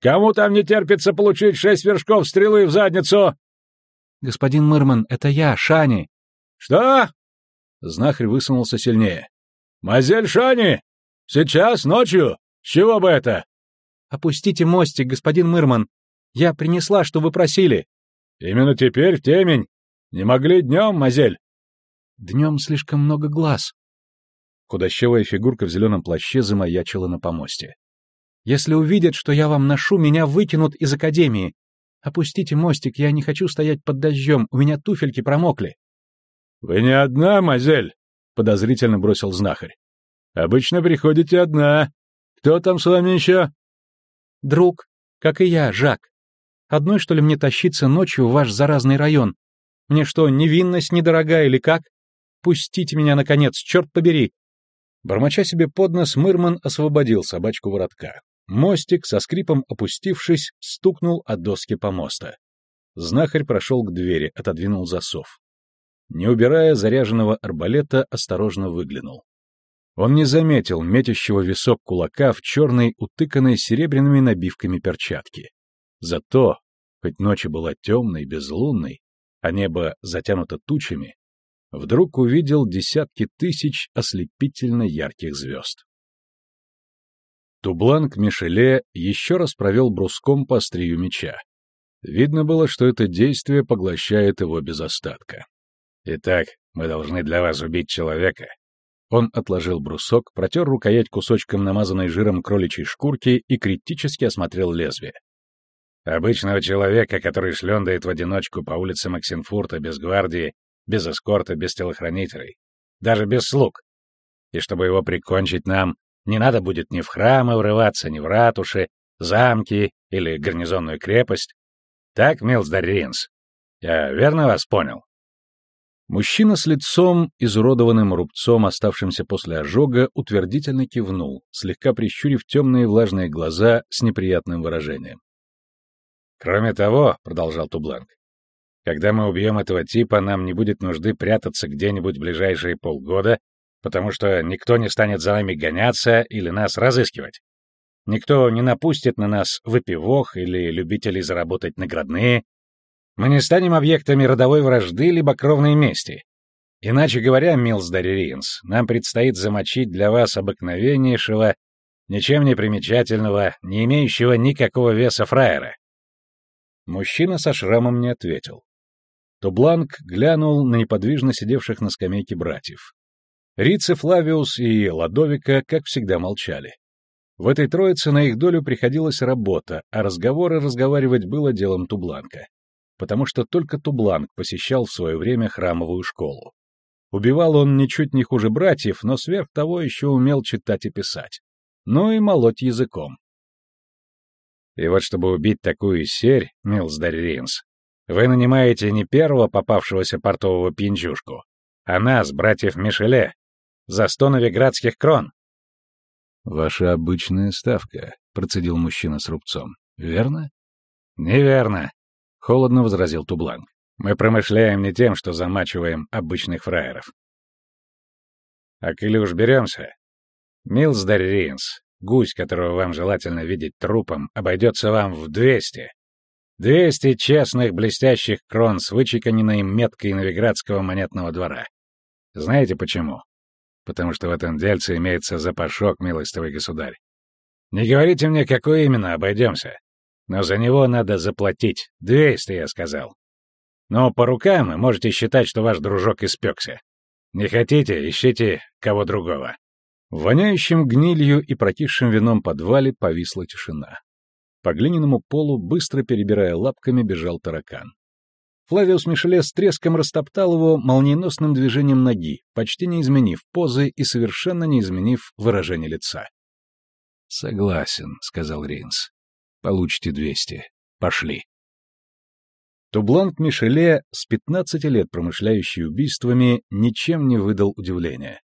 Кому там не терпится получить шесть вершков стрелы в задницу? Господин Мырман, это я, Шани. Что? Знахарь высунулся сильнее. Мазель Шани? Сейчас, ночью? С чего бы это? Опустите мостик, господин Мырман. Я принесла, что вы просили. Именно теперь в темень. Не могли днем, мазель? Днем слишком много глаз. Худощавая фигурка в зеленом плаще замаячила на помосте. Если увидят, что я вам ношу, меня выкинут из академии. Опустите мостик, я не хочу стоять под дождем, у меня туфельки промокли. — Вы не одна, мазель? — подозрительно бросил знахарь. — Обычно приходите одна. Кто там с вами еще? — Друг, как и я, Жак. Одной, что ли, мне тащиться ночью в ваш заразный район? Мне что, невинность недорога или как? Отпустите меня, наконец, черт побери!» Бормоча себе под нос, Мырман освободил собачку воротка. Мостик, со скрипом опустившись, стукнул о доски помоста. Знахарь прошел к двери, отодвинул засов. Не убирая заряженного арбалета, осторожно выглянул. Он не заметил метящего висок кулака в черной, утыканной серебряными набивками перчатки. Зато, хоть ночь была темной, безлунной, а небо затянуто тучами, вдруг увидел десятки тысяч ослепительно ярких звезд. Тубланг Мишеле еще раз провел бруском по острию меча. Видно было, что это действие поглощает его без остатка. «Итак, мы должны для вас убить человека». Он отложил брусок, протер рукоять кусочком намазанной жиром кроличьей шкурки и критически осмотрел лезвие. Обычного человека, который шлендает в одиночку по улице Максинфурта без гвардии без эскорта, без телохранителей, даже без слуг. И чтобы его прикончить нам, не надо будет ни в храмы врываться, ни в ратуши, замки или гарнизонную крепость. Так, Милсдар Ринс? Я верно вас понял? Мужчина с лицом, изуродованным рубцом, оставшимся после ожога, утвердительно кивнул, слегка прищурив темные влажные глаза с неприятным выражением. «Кроме того», — продолжал Тубланг, когда мы убьем этого типа, нам не будет нужды прятаться где-нибудь в ближайшие полгода, потому что никто не станет за нами гоняться или нас разыскивать. Никто не напустит на нас выпивох или любителей заработать наградные. Мы не станем объектами родовой вражды либо кровной мести. Иначе говоря, Милсдари Ринс, нам предстоит замочить для вас обыкновеннейшего, ничем не примечательного, не имеющего никакого веса фраера. Мужчина со шрамом не ответил то Бланк глянул на неподвижно сидевших на скамейке братьев. Рице Флавиус и Ладовика, как всегда, молчали. В этой троице на их долю приходилась работа, а разговоры разговаривать было делом Тубланка. Потому что только Тубланк посещал в свое время храмовую школу. Убивал он ничуть не хуже братьев, но сверх того еще умел читать и писать. Ну и молоть языком. И вот чтобы убить такую серь, Милсдар Ринс, вы нанимаете не первого попавшегося портового пьянчушку, а нас, братьев Мишеле, за сто новиградских крон. Ваша обычная ставка, процедил мужчина с рубцом. Верно? Неверно, холодно возразил Тубланг. Мы промышляем не тем, что замачиваем обычных фраеров. А коли уж беремся, Милсдар Ринс, гусь, которого вам желательно видеть трупом, обойдется вам в двести, Двести честных блестящих крон с вычеканенной меткой Новиградского монетного двора. Знаете почему? Потому что в этом дельце имеется запашок, милостивый государь. Не говорите мне, какой именно, обойдемся. Но за него надо заплатить. Двести, я сказал. Но по рукам можете считать, что ваш дружок испекся. Не хотите, ищите кого другого. В воняющем гнилью и прокисшим вином подвале повисла тишина. По глиняному полу, быстро перебирая лапками, бежал таракан. Флавиус Мишеле с треском растоптал его молниеносным движением ноги, почти не изменив позы и совершенно не изменив выражение лица. «Согласен», — сказал Ринс. «Получите двести. Пошли». Тублант Мишеле, с пятнадцати лет промышляющий убийствами, ничем не выдал удивления.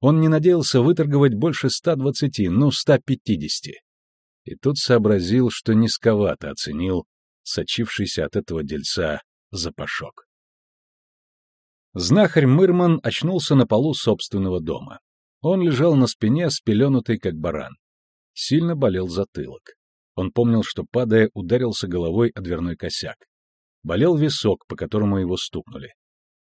Он не надеялся выторговать больше ста двадцати, ну, ста пятидесяти и тут сообразил, что низковато оценил сочившийся от этого дельца запашок. Знахарь Мырман очнулся на полу собственного дома. Он лежал на спине, спеленутый как баран. Сильно болел затылок. Он помнил, что, падая, ударился головой о дверной косяк. Болел висок, по которому его стукнули.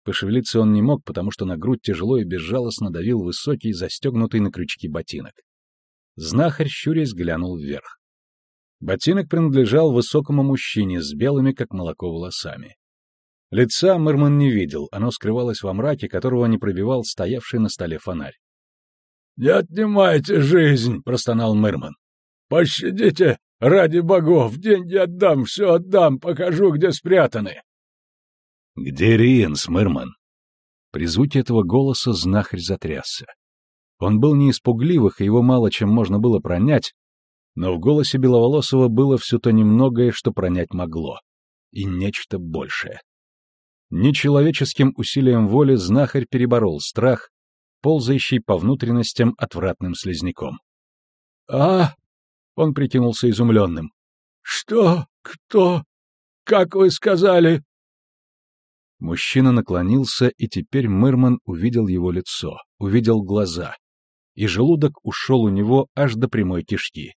Пошевелиться он не мог, потому что на грудь тяжело и безжалостно давил высокий, застегнутый на крючки ботинок. Знахарь, щурясь, глянул вверх. Ботинок принадлежал высокому мужчине с белыми, как молоко, волосами. Лица Мырман не видел, оно скрывалось во мраке, которого не пробивал стоявший на столе фонарь. — Не отнимайте жизнь, — простонал Мырман. — Пощадите, ради богов, деньги отдам, все отдам, покажу, где спрятаны. — Где Риенс, Мырман? При звуке этого голоса знахарь затрясся. Он был не испугливых, и его мало чем можно было пронять, но в голосе Беловолосого было все то немногое, что пронять могло, и нечто большее. Нечеловеческим усилием воли знахарь переборол страх, ползающий по внутренностям отвратным слизняком. «А?» — он прикинулся изумленным. «Что? Кто? Как вы сказали?» Мужчина наклонился, и теперь Мырман увидел его лицо, увидел глаза, и желудок ушел у него аж до прямой кишки.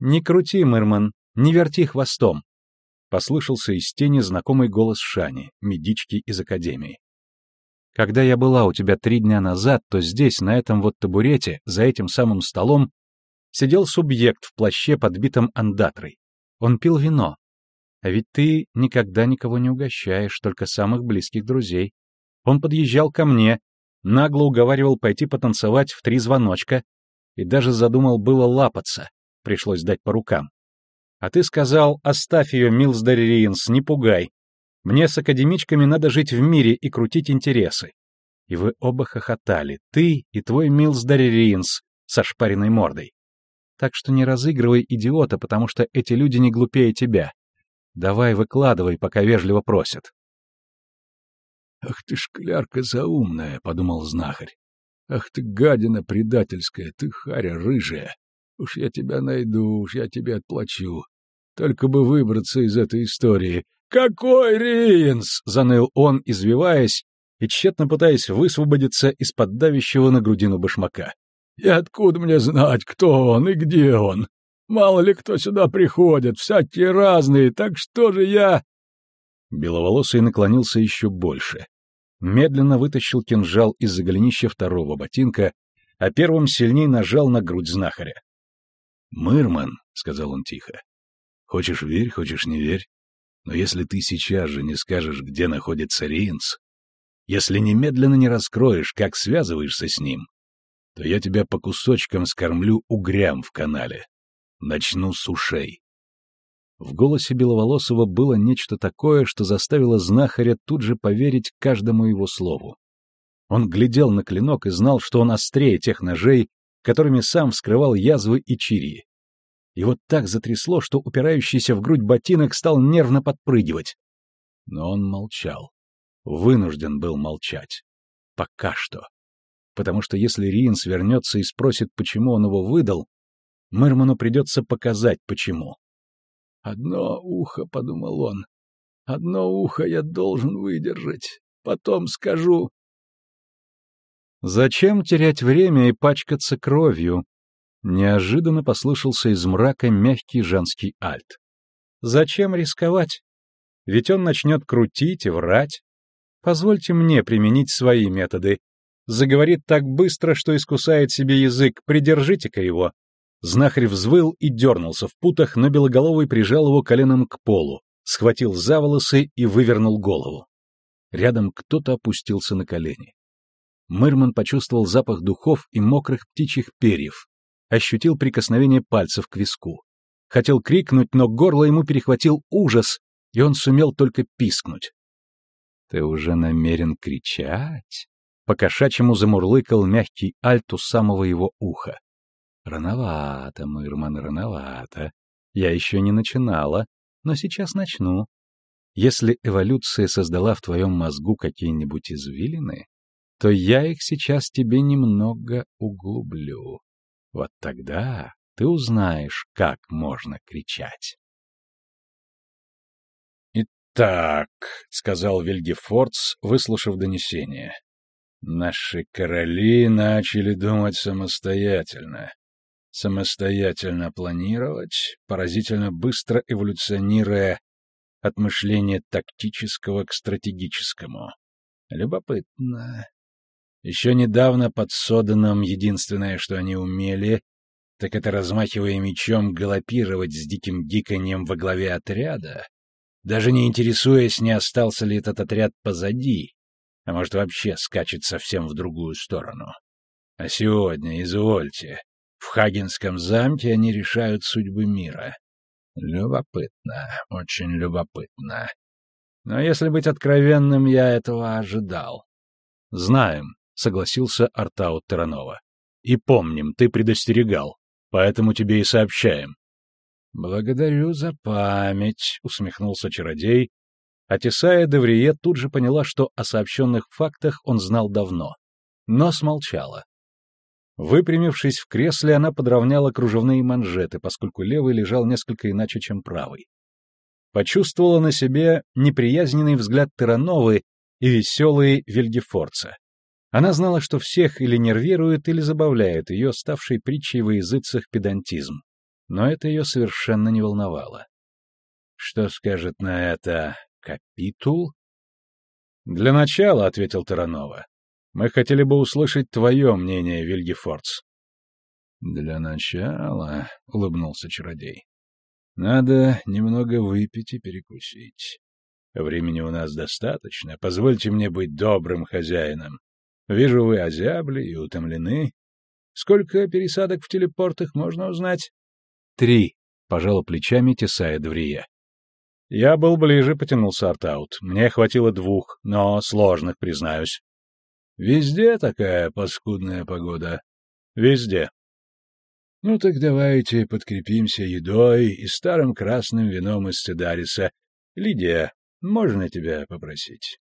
«Не крути, Мырман, не верти хвостом!» Послышался из тени знакомый голос Шани, медички из Академии. «Когда я была у тебя три дня назад, то здесь, на этом вот табурете, за этим самым столом, сидел субъект в плаще, подбитом андатрой. Он пил вино, а ведь ты никогда никого не угощаешь, только самых близких друзей. Он подъезжал ко мне, нагло уговаривал пойти потанцевать в три звоночка и даже задумал было лапаться, пришлось дать по рукам. А ты сказал, оставь ее, Милсдари Риенс, не пугай. Мне с академичками надо жить в мире и крутить интересы. И вы оба хохотали, ты и твой Милсдари Риенс со шпаренной мордой. Так что не разыгрывай идиота, потому что эти люди не глупее тебя. Давай выкладывай, пока вежливо просят. «Ах ты, шклярка заумная!» — подумал знахарь. «Ах ты, гадина предательская, ты харя рыжая! Уж я тебя найду, уж я тебе отплачу. Только бы выбраться из этой истории. «Какой Риенс!» — заныл он, извиваясь и тщетно пытаясь высвободиться из-под давящего на грудину башмака. «И откуда мне знать, кто он и где он? Мало ли кто сюда приходит, всякие разные, так что же я...» Беловолосый наклонился еще больше. Медленно вытащил кинжал из-за голенища второго ботинка, а первым сильней нажал на грудь знахаря. «Мырман», — сказал он тихо, — «хочешь верь, хочешь не верь, но если ты сейчас же не скажешь, где находится Риенс, если немедленно не раскроешь, как связываешься с ним, то я тебя по кусочкам скормлю угрям в канале. Начну с ушей. В голосе Беловолосова было нечто такое, что заставило знахаря тут же поверить каждому его слову. Он глядел на клинок и знал, что он острее тех ножей, которыми сам вскрывал язвы и чирии. И вот так затрясло, что упирающийся в грудь ботинок стал нервно подпрыгивать. Но он молчал. Вынужден был молчать. Пока что. Потому что если Риенс вернется и спросит, почему он его выдал, Мэрману придется показать, почему. «Одно ухо», — подумал он, — «одно ухо я должен выдержать. Потом скажу...» «Зачем терять время и пачкаться кровью?» Неожиданно послышался из мрака мягкий женский альт. «Зачем рисковать? Ведь он начнет крутить и врать. Позвольте мне применить свои методы. Заговорит так быстро, что искусает себе язык, придержите-ка его. Знахарь взвыл и дернулся в путах, но Белоголовый прижал его коленом к полу, схватил за волосы и вывернул голову. Рядом кто-то опустился на колени. Мырман почувствовал запах духов и мокрых птичьих перьев, ощутил прикосновение пальцев к виску. Хотел крикнуть, но горло ему перехватил ужас, и он сумел только пискнуть. «Ты уже намерен кричать?» По-кошачьему замурлыкал мягкий альт у самого его уха. Рановато, Мырман, рановато. Я еще не начинала, но сейчас начну. Если эволюция создала в твоем мозгу какие-нибудь извилины, то я их сейчас тебе немного углублю. Вот тогда ты узнаешь, как можно кричать. «Итак», — сказал Вильгефордс, выслушав донесение, — «наши короли начали думать самостоятельно самостоятельно планировать, поразительно быстро эволюционируя от мышления тактического к стратегическому. Любопытно. Еще недавно под Соданом единственное, что они умели, так это, размахивая мечом, галопировать с диким гиканьем во главе отряда, даже не интересуясь, не остался ли этот отряд позади, а может вообще скачет совсем в другую сторону. А сегодня, извольте, в Хагенском замке они решают судьбы мира. Любопытно, очень любопытно. Но если быть откровенным, я этого ожидал. Знаем, согласился Артаут Таранова. И помним, ты предостерегал, поэтому тебе и сообщаем. Благодарю за память, усмехнулся чародей, А Тесая Деврие тут же поняла, что о сообщенных фактах он знал давно, но смолчала. Выпрямившись в кресле, она подровняла кружевные манжеты, поскольку левый лежал несколько иначе, чем правый. Почувствовала на себе неприязненный взгляд Терановы и веселые Вильгефорца. Она знала, что всех или нервирует, или забавляет ее ставший притчей во языцах педантизм. Но это ее совершенно не волновало. Что скажет на это Капитул? Для начала, — ответил Таранова, — мы хотели бы услышать твое мнение, Вильгефордс. Для начала, — улыбнулся чародей, — надо немного выпить и перекусить. Времени у нас достаточно, позвольте мне быть добрым хозяином. Вижу, вы озябли и утомлены. Сколько пересадок в телепортах можно узнать? Три, — пожала плечами Тесая Дврия. Я был ближе, потянулся Артаут. Мне хватило двух, но сложных, признаюсь. Везде такая паскудная погода. Везде. Ну так давайте подкрепимся едой и старым красным вином из Цедариса. Лидия, можно тебя попросить?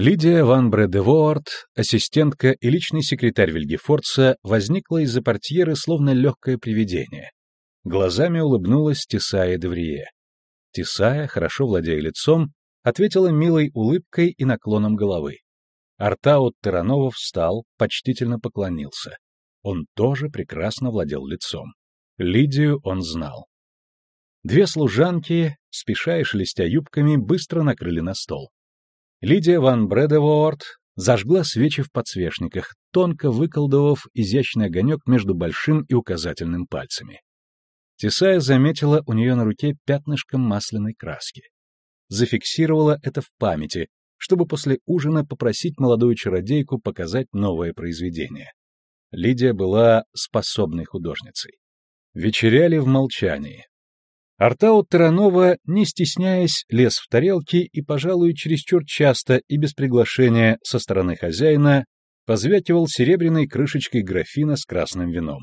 Лидия ван Бредеворд, ассистентка и личный секретарь Вильгефорца, возникла из-за портьеры словно легкое привидение. Глазами улыбнулась Тесая Деврие. Тесая, хорошо владея лицом, ответила милой улыбкой и наклоном головы. Артаут Таранова встал, почтительно поклонился. Он тоже прекрасно владел лицом. Лидию он знал. Две служанки, спеша и шелестя юбками, быстро накрыли на стол. Лидия ван Бредеворд зажгла свечи в подсвечниках, тонко выколдовав изящный огонек между большим и указательным пальцами. Тесая заметила у нее на руке пятнышко масляной краски. Зафиксировала это в памяти, чтобы после ужина попросить молодую чародейку показать новое произведение. Лидия была способной художницей. Вечеряли в молчании. Артаут Таранова, не стесняясь, лез в тарелки и, пожалуй, чересчур часто и без приглашения со стороны хозяина позвякивал серебряной крышечкой графина с красным вином.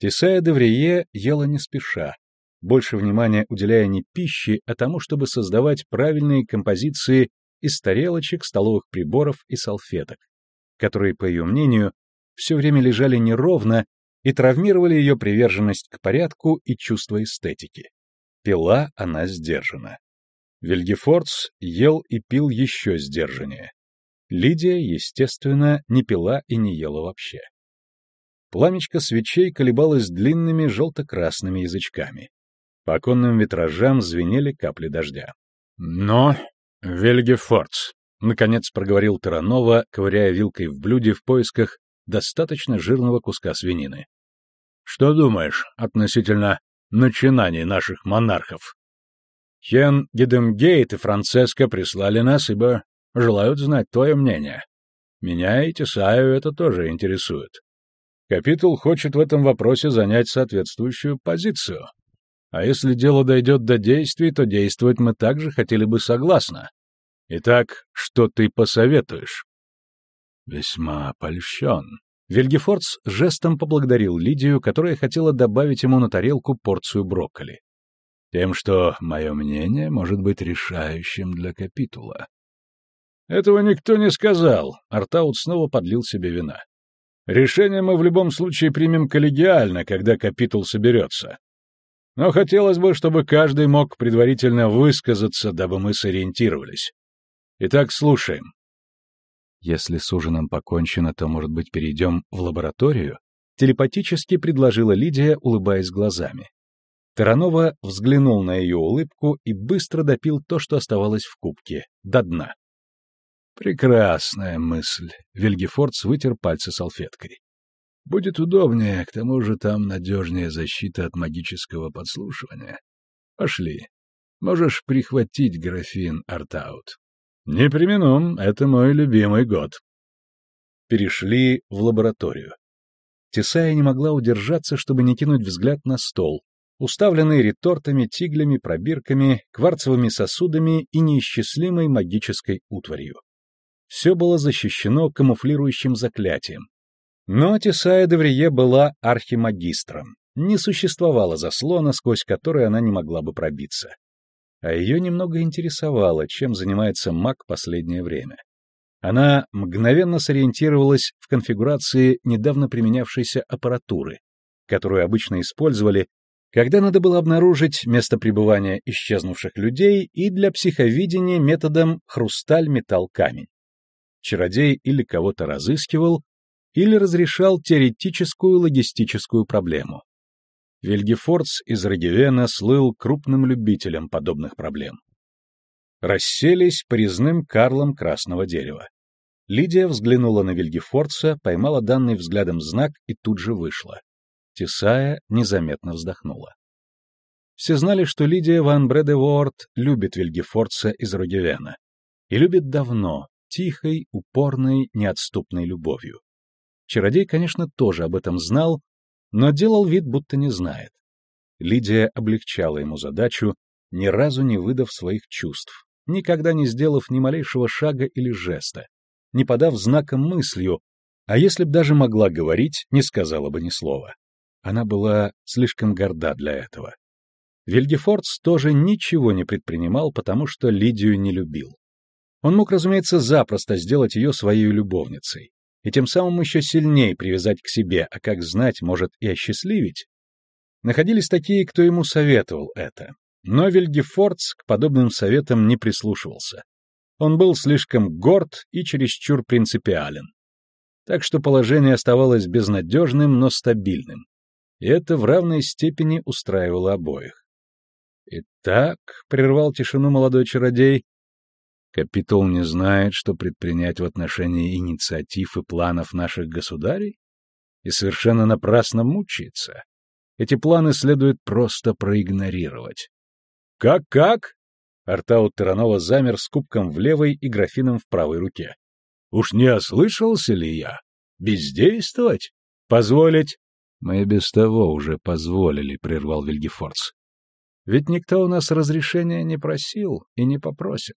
Тесая Деврие ела не спеша, больше внимания уделяя не пище, а тому, чтобы создавать правильные композиции из тарелочек, столовых приборов и салфеток, которые, по ее мнению, все время лежали неровно и травмировали ее приверженность к порядку и чувство эстетики. Пила она сдержанно. Вильгефордс ел и пил еще сдержаннее. Лидия, естественно, не пила и не ела вообще. Пламечко свечей колебалось длинными желто-красными язычками. По оконным витражам звенели капли дождя. «Но, Вельгефордс», — наконец проговорил Таранова, ковыряя вилкой в блюде в поисках достаточно жирного куска свинины. «Что думаешь относительно начинаний наших монархов?» Хен Гедемгейт и Франциско прислали нас, ибо желают знать твое мнение. Меня и Тесаю это тоже интересует. Капитул хочет в этом вопросе занять соответствующую позицию. А если дело дойдет до действий, то действовать мы также хотели бы согласно. Итак, что ты посоветуешь? Весьма польщен. Вильгефордс жестом поблагодарил Лидию, которая хотела добавить ему на тарелку порцию брокколи. Тем, что мое мнение может быть решающим для капитула. Этого никто не сказал. Артаут снова подлил себе вина. Решение мы в любом случае примем коллегиально, когда капитул соберется. Но хотелось бы, чтобы каждый мог предварительно высказаться, дабы мы сориентировались. Итак, слушаем. Если с ужином покончено, то, может быть, перейдем в лабораторию? Телепатически предложила Лидия, улыбаясь глазами. Таранова взглянул на ее улыбку и быстро допил то, что оставалось в кубке, до дна. Прекрасная мысль. Вильгефордс вытер пальцы салфеткой. Будет удобнее, к тому же там надежнее защита от магического подслушивания. Пошли. Можешь прихватить графин Артаут. Не примену, это мой любимый год. Перешли в лабораторию. Тесая не могла удержаться, чтобы не кинуть взгляд на стол, уставленный ретортами, тиглями, пробирками, кварцевыми сосудами и неисчислимой магической утварью. Все было защищено камуфлирующим заклятием. Но Тесая Деврие была архимагистром. Не существовало заслона, сквозь который она не могла бы пробиться. А ее немного интересовало, чем занимается маг последнее время. Она мгновенно сориентировалась в конфигурации недавно применявшейся аппаратуры, которую обычно использовали, когда надо было обнаружить место пребывания исчезнувших людей и для психовидения методом хрусталь-металл-камень. Чародей или кого-то разыскивал, или разрешал теоретическую логистическую проблему. Вильгефордс из Рогевена слыл крупным любителем подобных проблем. Расселись по резным карлам красного дерева. Лидия взглянула на Вильгефордса, поймала данный взглядом знак и тут же вышла. Тесая незаметно вздохнула. Все знали, что Лидия ван Бредеворд любит Вильгефордса из Рогевена. И любит давно, тихой, упорной, неотступной любовью. Чародей, конечно, тоже об этом знал, но делал вид, будто не знает. Лидия облегчала ему задачу, ни разу не выдав своих чувств, никогда не сделав ни малейшего шага или жеста, не подав знаком мыслью, а если б даже могла говорить, не сказала бы ни слова. Она была слишком горда для этого. Вильгефордс тоже ничего не предпринимал, потому что Лидию не любил. Он мог, разумеется, запросто сделать ее своей любовницей, и тем самым еще сильнее привязать к себе, а как знать, может и осчастливить. Находились такие, кто ему советовал это. Но Вильгефордс к подобным советам не прислушивался. Он был слишком горд и чересчур принципиален. Так что положение оставалось безнадежным, но стабильным. И это в равной степени устраивало обоих. «Итак», — прервал тишину молодой чародей, Капитул не знает, что предпринять в отношении инициатив и планов наших государей? И совершенно напрасно мучается. Эти планы следует просто проигнорировать. «Как-как?» Артаут Таранова замер с кубком в левой и графином в правой руке. «Уж не ослышался ли я? Бездействовать? Позволить?» «Мы без того уже позволили», — прервал Вильгефордс. «Ведь никто у нас разрешения не просил и не попросит.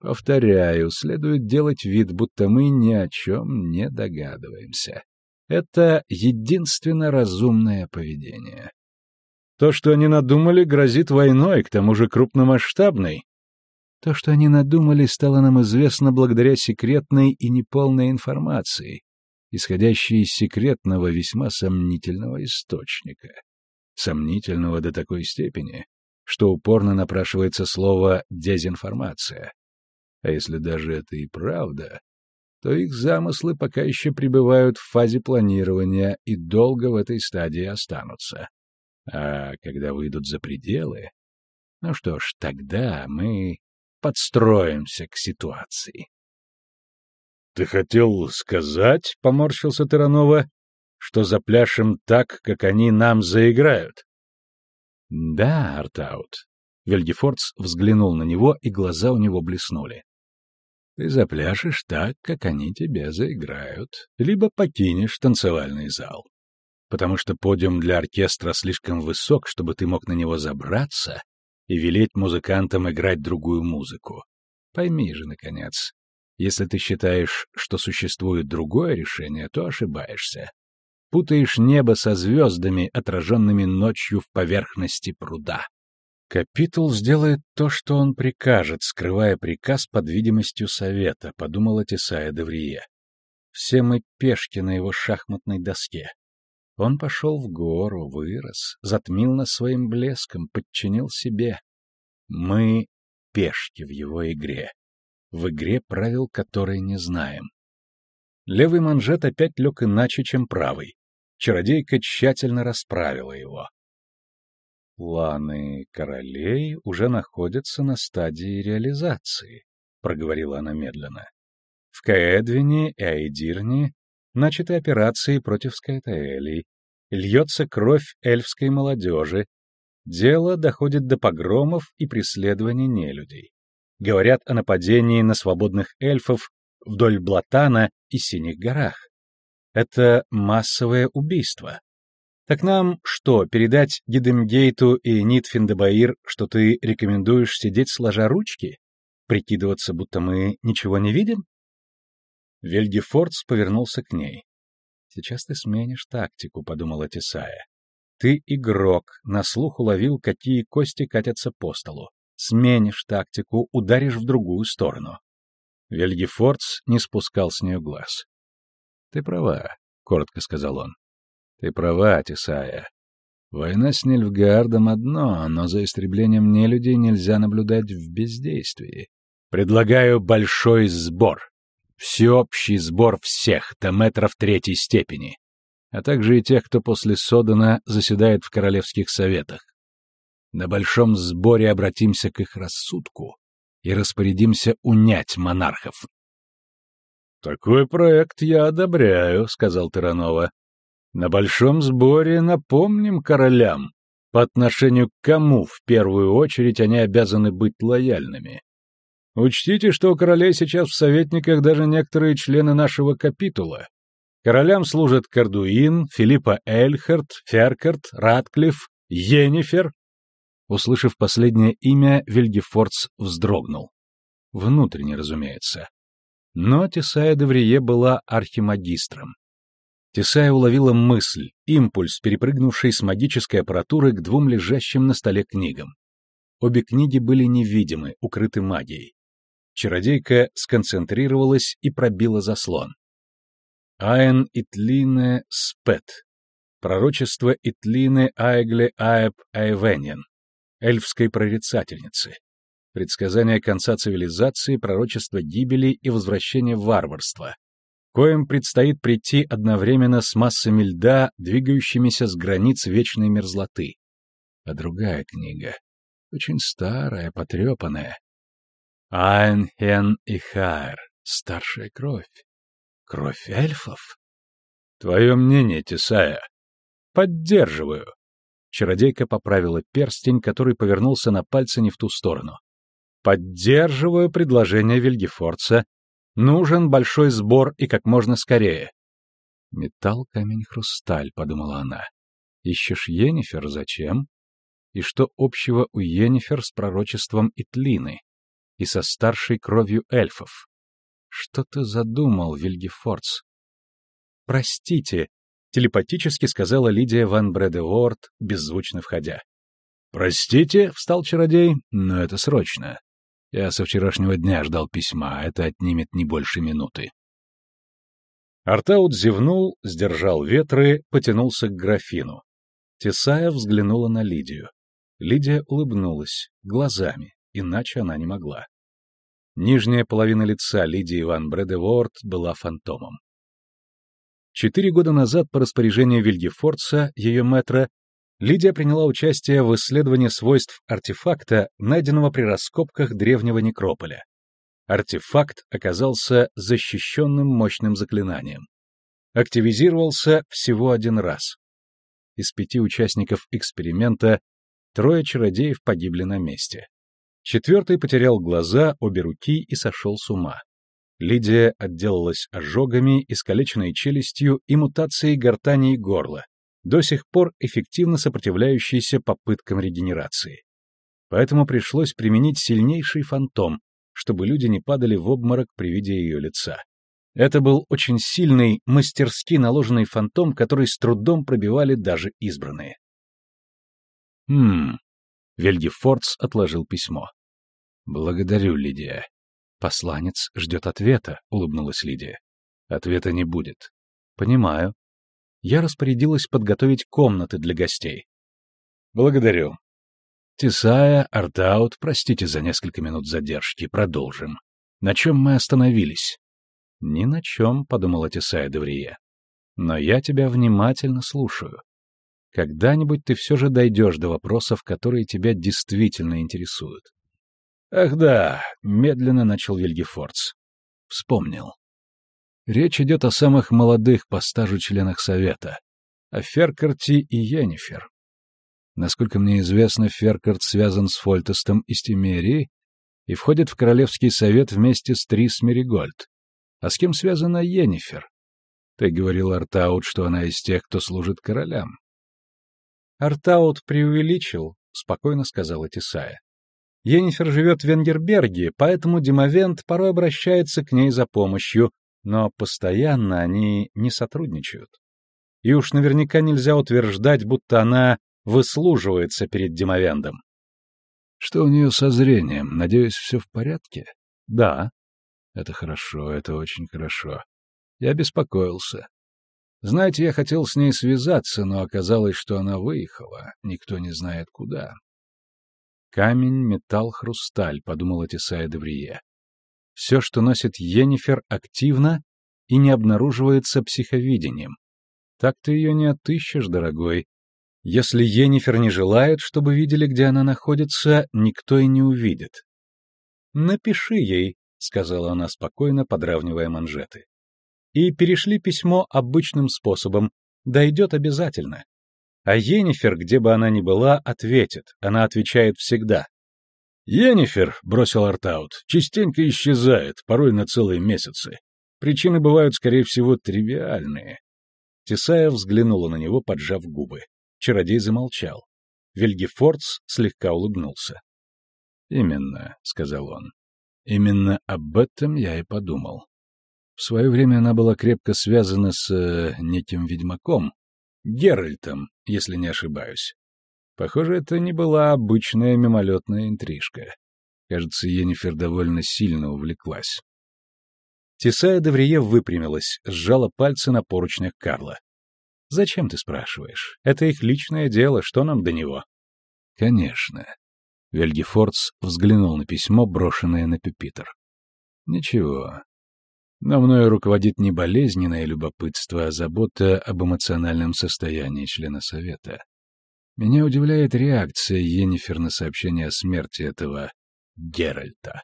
Повторяю, следует делать вид, будто мы ни о чем не догадываемся. Это единственно разумное поведение. То, что они надумали, грозит войной, к тому же крупномасштабной. То, что они надумали, стало нам известно благодаря секретной и неполной информации, исходящей из секретного весьма сомнительного источника. Сомнительного до такой степени, что упорно напрашивается слово «дезинформация». А если даже это и правда, то их замыслы пока еще пребывают в фазе планирования и долго в этой стадии останутся. А когда выйдут за пределы, ну что ж, тогда мы подстроимся к ситуации. — Ты хотел сказать, — поморщился Таранова, — что запляшем так, как они нам заиграют? — Да, Артаут. Вельгефордс взглянул на него, и глаза у него блеснули. Ты запляшешь так, как они тебе заиграют, либо покинешь танцевальный зал. Потому что подиум для оркестра слишком высок, чтобы ты мог на него забраться и велеть музыкантам играть другую музыку. Пойми же, наконец, если ты считаешь, что существует другое решение, то ошибаешься. Путаешь небо со звездами, отраженными ночью в поверхности пруда. Капитул сделает то, что он прикажет, скрывая приказ под видимостью совета, подумала Тесая Деврие. Все мы пешки на его шахматной доске. Он пошел в гору, вырос, затмил нас своим блеском, подчинил себе. Мы пешки в его игре, в игре правил которой не знаем. Левый манжет опять лег иначе, чем правый. Чародейка тщательно расправила его. Планы королей уже находятся на стадии реализации, проговорила она медленно. В Каэдвине и Айдирне начаты операции против Скайтаэлей, льется кровь эльфской молодежи, дело доходит до погромов и преследований нелюдей. Говорят о нападении на свободных эльфов вдоль Блатана и Синих горах. Это массовое убийство. Так нам что, передать Гидемгейту и Нитфиндебаир, что ты рекомендуешь сидеть сложа ручки? Прикидываться, будто мы ничего не видим? Вельгефордс повернулся к ней. «Сейчас ты сменишь тактику», — подумала Тесая. «Ты игрок, на слух уловил, какие кости катятся по столу. Сменишь тактику, ударишь в другую сторону. Вельгефордс не спускал с нее глаз. — Ты права, — коротко сказал он. — Ты права, Тесая. Война с Нильфгаардом одно, но за истреблением нелюдей нельзя наблюдать в бездействии. Предлагаю большой сбор. Всеобщий сбор всех до метров третьей степени, а также и тех, кто после Содана заседает в королевских советах. На большом сборе обратимся к их рассудку и распорядимся унять монархов. «Такой проект я одобряю», — сказал Таранова. «На большом сборе напомним королям, по отношению к кому в первую очередь они обязаны быть лояльными. Учтите, что у королей сейчас в советниках даже некоторые члены нашего капитула. Королям служат Кардуин, Филиппа Эльхард, Феркарт, Ратклифф, Йеннифер. Услышав последнее имя, Вильгефордс вздрогнул. Внутренне, разумеется. Но Тесая Деврие была архимагистром. Тесая уловила мысль, импульс, перепрыгнувший с магической аппаратуры к двум лежащим на столе книгам. Обе книги были невидимы, укрыты магией. Чародейка сконцентрировалась и пробила заслон. Айн Итлине Спет. Пророчество Итлины Айгле Аэб Айвенен, эльфской прорицательницы. Предсказание конца цивилизации, пророчество гибели и возвращения варварства, коим предстоит прийти одновременно с массами льда, двигающимися с границ вечной мерзлоты. А другая книга, очень старая, потрепанная. Айн, Хен и Хайр, старшая кровь. Кровь эльфов? Твое мнение, Тесая? Поддерживаю. Чародейка поправила перстень, который повернулся на пальце не в ту сторону. Поддерживаю предложение Вильгефорца. Нужен большой сбор и как можно скорее. Металл, камень, хрусталь, подумала она. Ищешь Йеннифер, зачем? И что общего у Йеннифер с пророчеством Итлины и со старшей кровью эльфов? Что ты задумал, Вильгефордс? Простите, телепатически сказала Лидия ван Бредеворд, беззвучно входя. Простите, встал чародей, но это срочно. Я со вчерашнего дня ждал письма, это отнимет не больше минуты. Артаут зевнул, сдержал ветры, потянулся к графину. Тесая взглянула на Лидию. Лидия улыбнулась, глазами, иначе она не могла. Нижняя половина лица Лидии Ван Бредеворд была фантомом. Четыре года назад по распоряжению Вильгефорца, ее мэтра, Лидия приняла участие в исследовании свойств артефакта, найденного при раскопках древнего некрополя. Артефакт оказался защищенным мощным заклинанием. Активизировался всего один раз. Из пяти участников эксперимента трое чародеев погибли на месте. Четвертый потерял глаза, обе руки и сошел с ума. Лидия отделалась ожогами, искалеченной челюстью и мутацией гортани и горла, до сих пор эффективно сопротивляющейся попыткам регенерации. Поэтому пришлось применить сильнейший фантом, чтобы люди не падали в обморок при виде ее лица. Это был очень сильный, мастерски наложенный фантом, который с трудом пробивали даже избранные. «Хм, Вельгефордс отложил письмо. «Благодарю, Лидия. Посланец ждет ответа», — улыбнулась Лидия. «Ответа не будет». «Понимаю. Я распорядилась подготовить комнаты для гостей». «Благодарю. Тесая, Артаут, простите за несколько минут задержки, продолжим. На чем мы остановились?» «Ни на чем», — подумала Тесая Деврие. «Но я тебя внимательно слушаю. Когда-нибудь ты все же дойдешь до вопросов, которые тебя действительно интересуют. Ах да, медленно начал Вильгефордс. Вспомнил. Речь идет о самых молодых по стажу членах Совета, о Феркарте и Йеннифер. Насколько мне известно, Феркарт связан с Фольтестом из Тимерии и входит в Королевский Совет вместе с Трис Меригольд. А с кем связана Йеннифер? Ты говорил, Артаут, что она из тех, кто служит королям. Артаут преувеличил, — спокойно сказала Тесая. Енифер живет в Венгерберге, поэтому Димовент порой обращается к ней за помощью, но постоянно они не сотрудничают. И уж наверняка нельзя утверждать, будто она выслуживается перед Димовендом. Что у нее со зрением? Надеюсь, все в порядке? Да. Это хорошо, это очень хорошо. Я беспокоился. Знаете, я хотел с ней связаться, но оказалось, что она выехала. Никто не знает куда. Камень, металл, хрусталь, подумала Тесая Деврие. Все, что носит Йеннифер, активно и не обнаруживается психовидением. Так ты ее не отыщешь, дорогой. Если Йеннифер не желает, чтобы видели, где она находится, никто и не увидит. «Напиши ей», — сказала она спокойно, подравнивая манжеты. «И перешли письмо обычным способом. Дойдет обязательно. А Йеннифер, где бы она ни была, ответит. Она отвечает всегда. «Йеннифер», — бросил Артаут, — «частенько исчезает, порой на целые месяцы. Причины бывают, скорее всего, тривиальные». Тесая взглянула на него, поджав губы. Чародей замолчал. Вильгефордс слегка улыбнулся. «Именно», — сказал он. «Именно об этом я и подумал. В свое время она была крепко связана с э, неким ведьмаком, Геральтом, если не ошибаюсь. Похоже, это не была обычная мимолетная интрижка. Кажется, Енифер довольно сильно увлеклась. Тесая Деврие выпрямилась, сжала пальцы на поручнях Карла. «Зачем ты спрашиваешь? Это их личное дело, что нам до него?» «Конечно». Вельгефордс взглянул на письмо, брошенное на пюпитр. «Ничего. Но мною руководит не болезненное любопытство, а забота об эмоциональном состоянии члена Совета. Меня удивляет реакция Йеннифер на сообщение о смерти этого Геральта.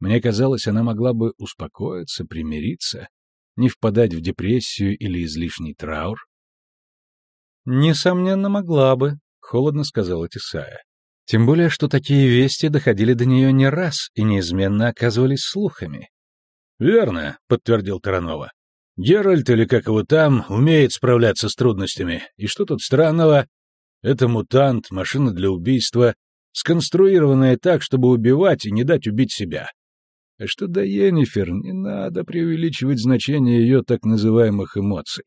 Мне казалось, она могла бы успокоиться, примириться, не впадать в депрессию или излишний траур. «Несомненно, могла бы», — холодно сказала Тесая. «Тем более, что такие вести доходили до нее не раз и неизменно оказывались слухами». «Верно», — подтвердил Таранова. «Геральт, или как его там, умеет справляться с трудностями. И что тут странного? Это мутант, машина для убийства, сконструированная так, чтобы убивать и не дать убить себя. А что до Йеннифер, не надо преувеличивать значение ее так называемых эмоций.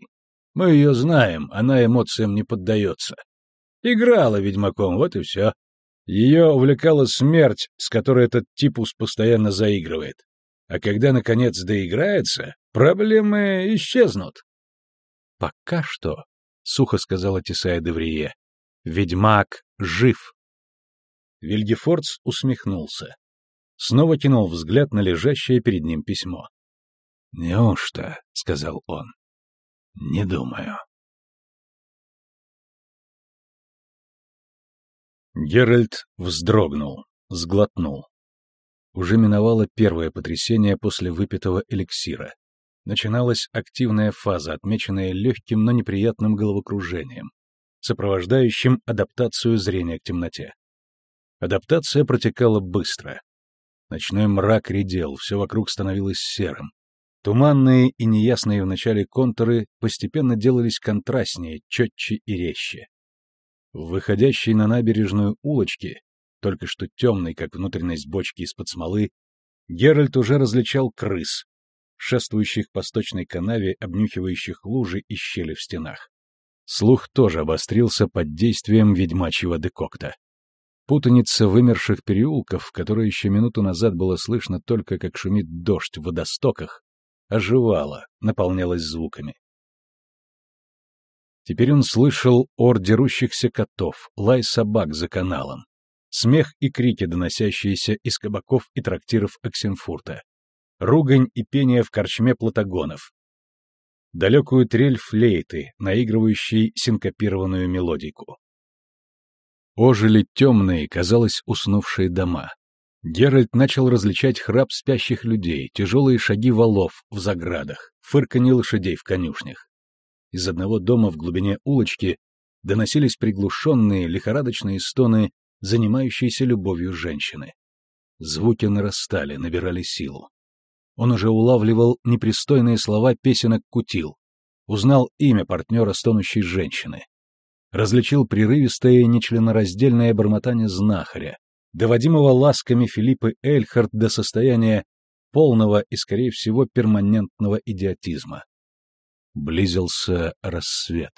Мы ее знаем, она эмоциям не поддается. Играла ведьмаком, вот и все. Ее увлекала смерть, с которой этот типус постоянно заигрывает. А когда, наконец, доиграется, проблемы исчезнут. — Пока что, — сухо сказала Тесая Деврие, Ведьмак жив. Вильгефордс усмехнулся. Снова кинул взгляд на лежащее перед ним письмо. «Неужто?» — сказал он. «Не думаю». Геральт вздрогнул, сглотнул. Уже миновало первое потрясение после выпитого эликсира. Начиналась активная фаза, отмеченная легким, но неприятным головокружением сопровождающим адаптацию зрения к темноте. Адаптация протекала быстро. Ночной мрак редел, все вокруг становилось серым. Туманные и неясные вначале контуры постепенно делались контрастнее, четче и резче. В выходящей на набережную улочке, только что темной, как внутренность бочки из-под смолы, Геральт уже различал крыс, шествующих по сточной канаве, обнюхивающих лужи и щели в стенах. Слух тоже обострился под действием ведьмачьего декокта. Путаница вымерших переулков, которая еще минуту назад было слышно только, как шумит дождь в водостоках, оживала, наполнялась звуками. Теперь он слышал ор дерущихся котов, лай собак за каналом, смех и крики, доносящиеся из кабаков и трактиров Оксенфурта, ругань и пение в корчме платагонов, далекую трель флейты, наигрывающей синкопированную мелодику. Ожили темные, казалось, уснувшие дома. Геральт начал различать храп спящих людей, тяжелые шаги валов в заградах, фырканье лошадей в конюшнях. Из одного дома в глубине улочки доносились приглушенные, лихорадочные стоны занимающейся любовью женщины. Звуки нарастали, набирали силу. Он уже улавливал непристойные слова песенок кутил, узнал имя партнера стонущей женщины, различил прерывистое нечленораздельное бормотание знахаря, доводимого ласками Филиппы Эльхард до состояния полного и, скорее всего, перманентного идиотизма. Близился рассвет.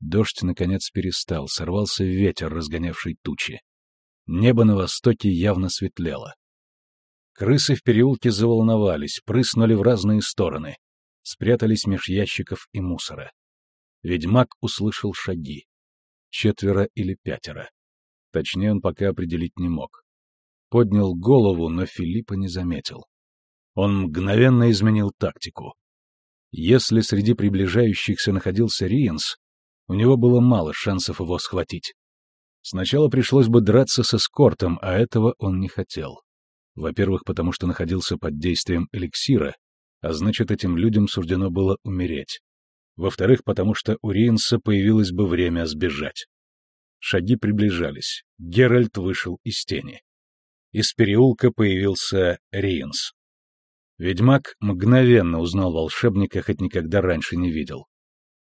Дождь, наконец, перестал, сорвался ветер, разгонявший тучи. Небо на востоке явно светлело. Крысы в переулке заволновались, прыснули в разные стороны, спрятались меж ящиков и мусора. Ведьмак услышал шаги. Четверо или пятеро. Точнее, он пока определить не мог. Поднял голову, но Филиппа не заметил. Он мгновенно изменил тактику. Если среди приближающихся находился Риенс, у него было мало шансов его схватить. Сначала пришлось бы драться с эскортом, а этого он не хотел. Во-первых, потому что находился под действием эликсира, а значит, этим людям суждено было умереть. Во-вторых, потому что у Риенса появилось бы время сбежать. Шаги приближались. Геральт вышел из тени. Из переулка появился Риенс. Ведьмак мгновенно узнал волшебника, хоть никогда раньше не видел.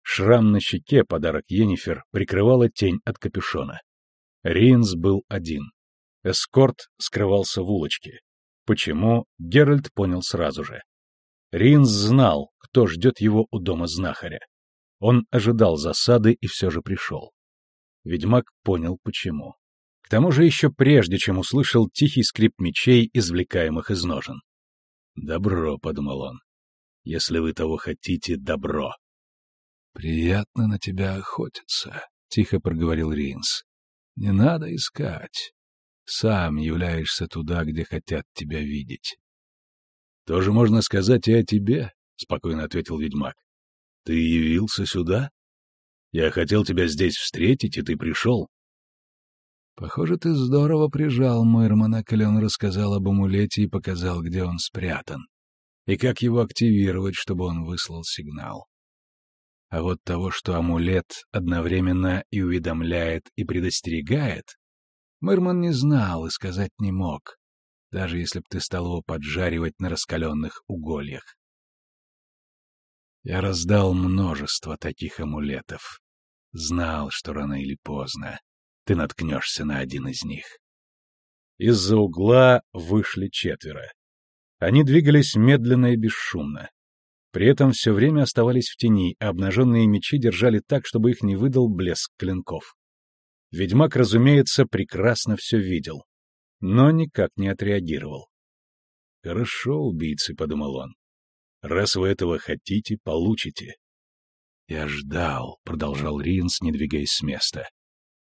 Шрам на щеке, подарок Йеннифер, прикрывала тень от капюшона. Риенс был один. Эскорт скрывался в улочке. Почему, Геральт понял сразу же. Риенс знал, кто ждет его у дома знахаря. Он ожидал засады и все же пришел. Ведьмак понял, почему. К тому же еще прежде, чем услышал тихий скрип мечей, извлекаемых из ножен. «Добро», — подумал он. «Если вы того хотите, добро». «Приятно на тебя охотиться», — тихо проговорил Ринс. «Не надо искать. Сам являешься туда, где хотят тебя видеть». «Тоже можно сказать и о тебе», — спокойно ответил ведьмак. «Ты явился сюда? Я хотел тебя здесь встретить, и ты пришел. Похоже, ты здорово прижал Мырмана, коли он рассказал об амулете и показал, где он спрятан, и как его активировать, чтобы он выслал сигнал. А вот того, что амулет одновременно и уведомляет, и предостерегает, Мырман не знал и сказать не мог, даже если б ты стал его поджаривать на раскаленных угольях. Я раздал множество таких амулетов. Знал, что рано или поздно ты наткнешься на один из них. Из-за угла вышли четверо. Они двигались медленно и бесшумно. При этом все время оставались в тени, а обнаженные мечи держали так, чтобы их не выдал блеск клинков. Ведьмак, разумеется, прекрасно все видел, но никак не отреагировал. «Хорошо, убийцы», — подумал он. «Раз вы этого хотите, получите». «Я ждал», — продолжал Ринс, не двигаясь с места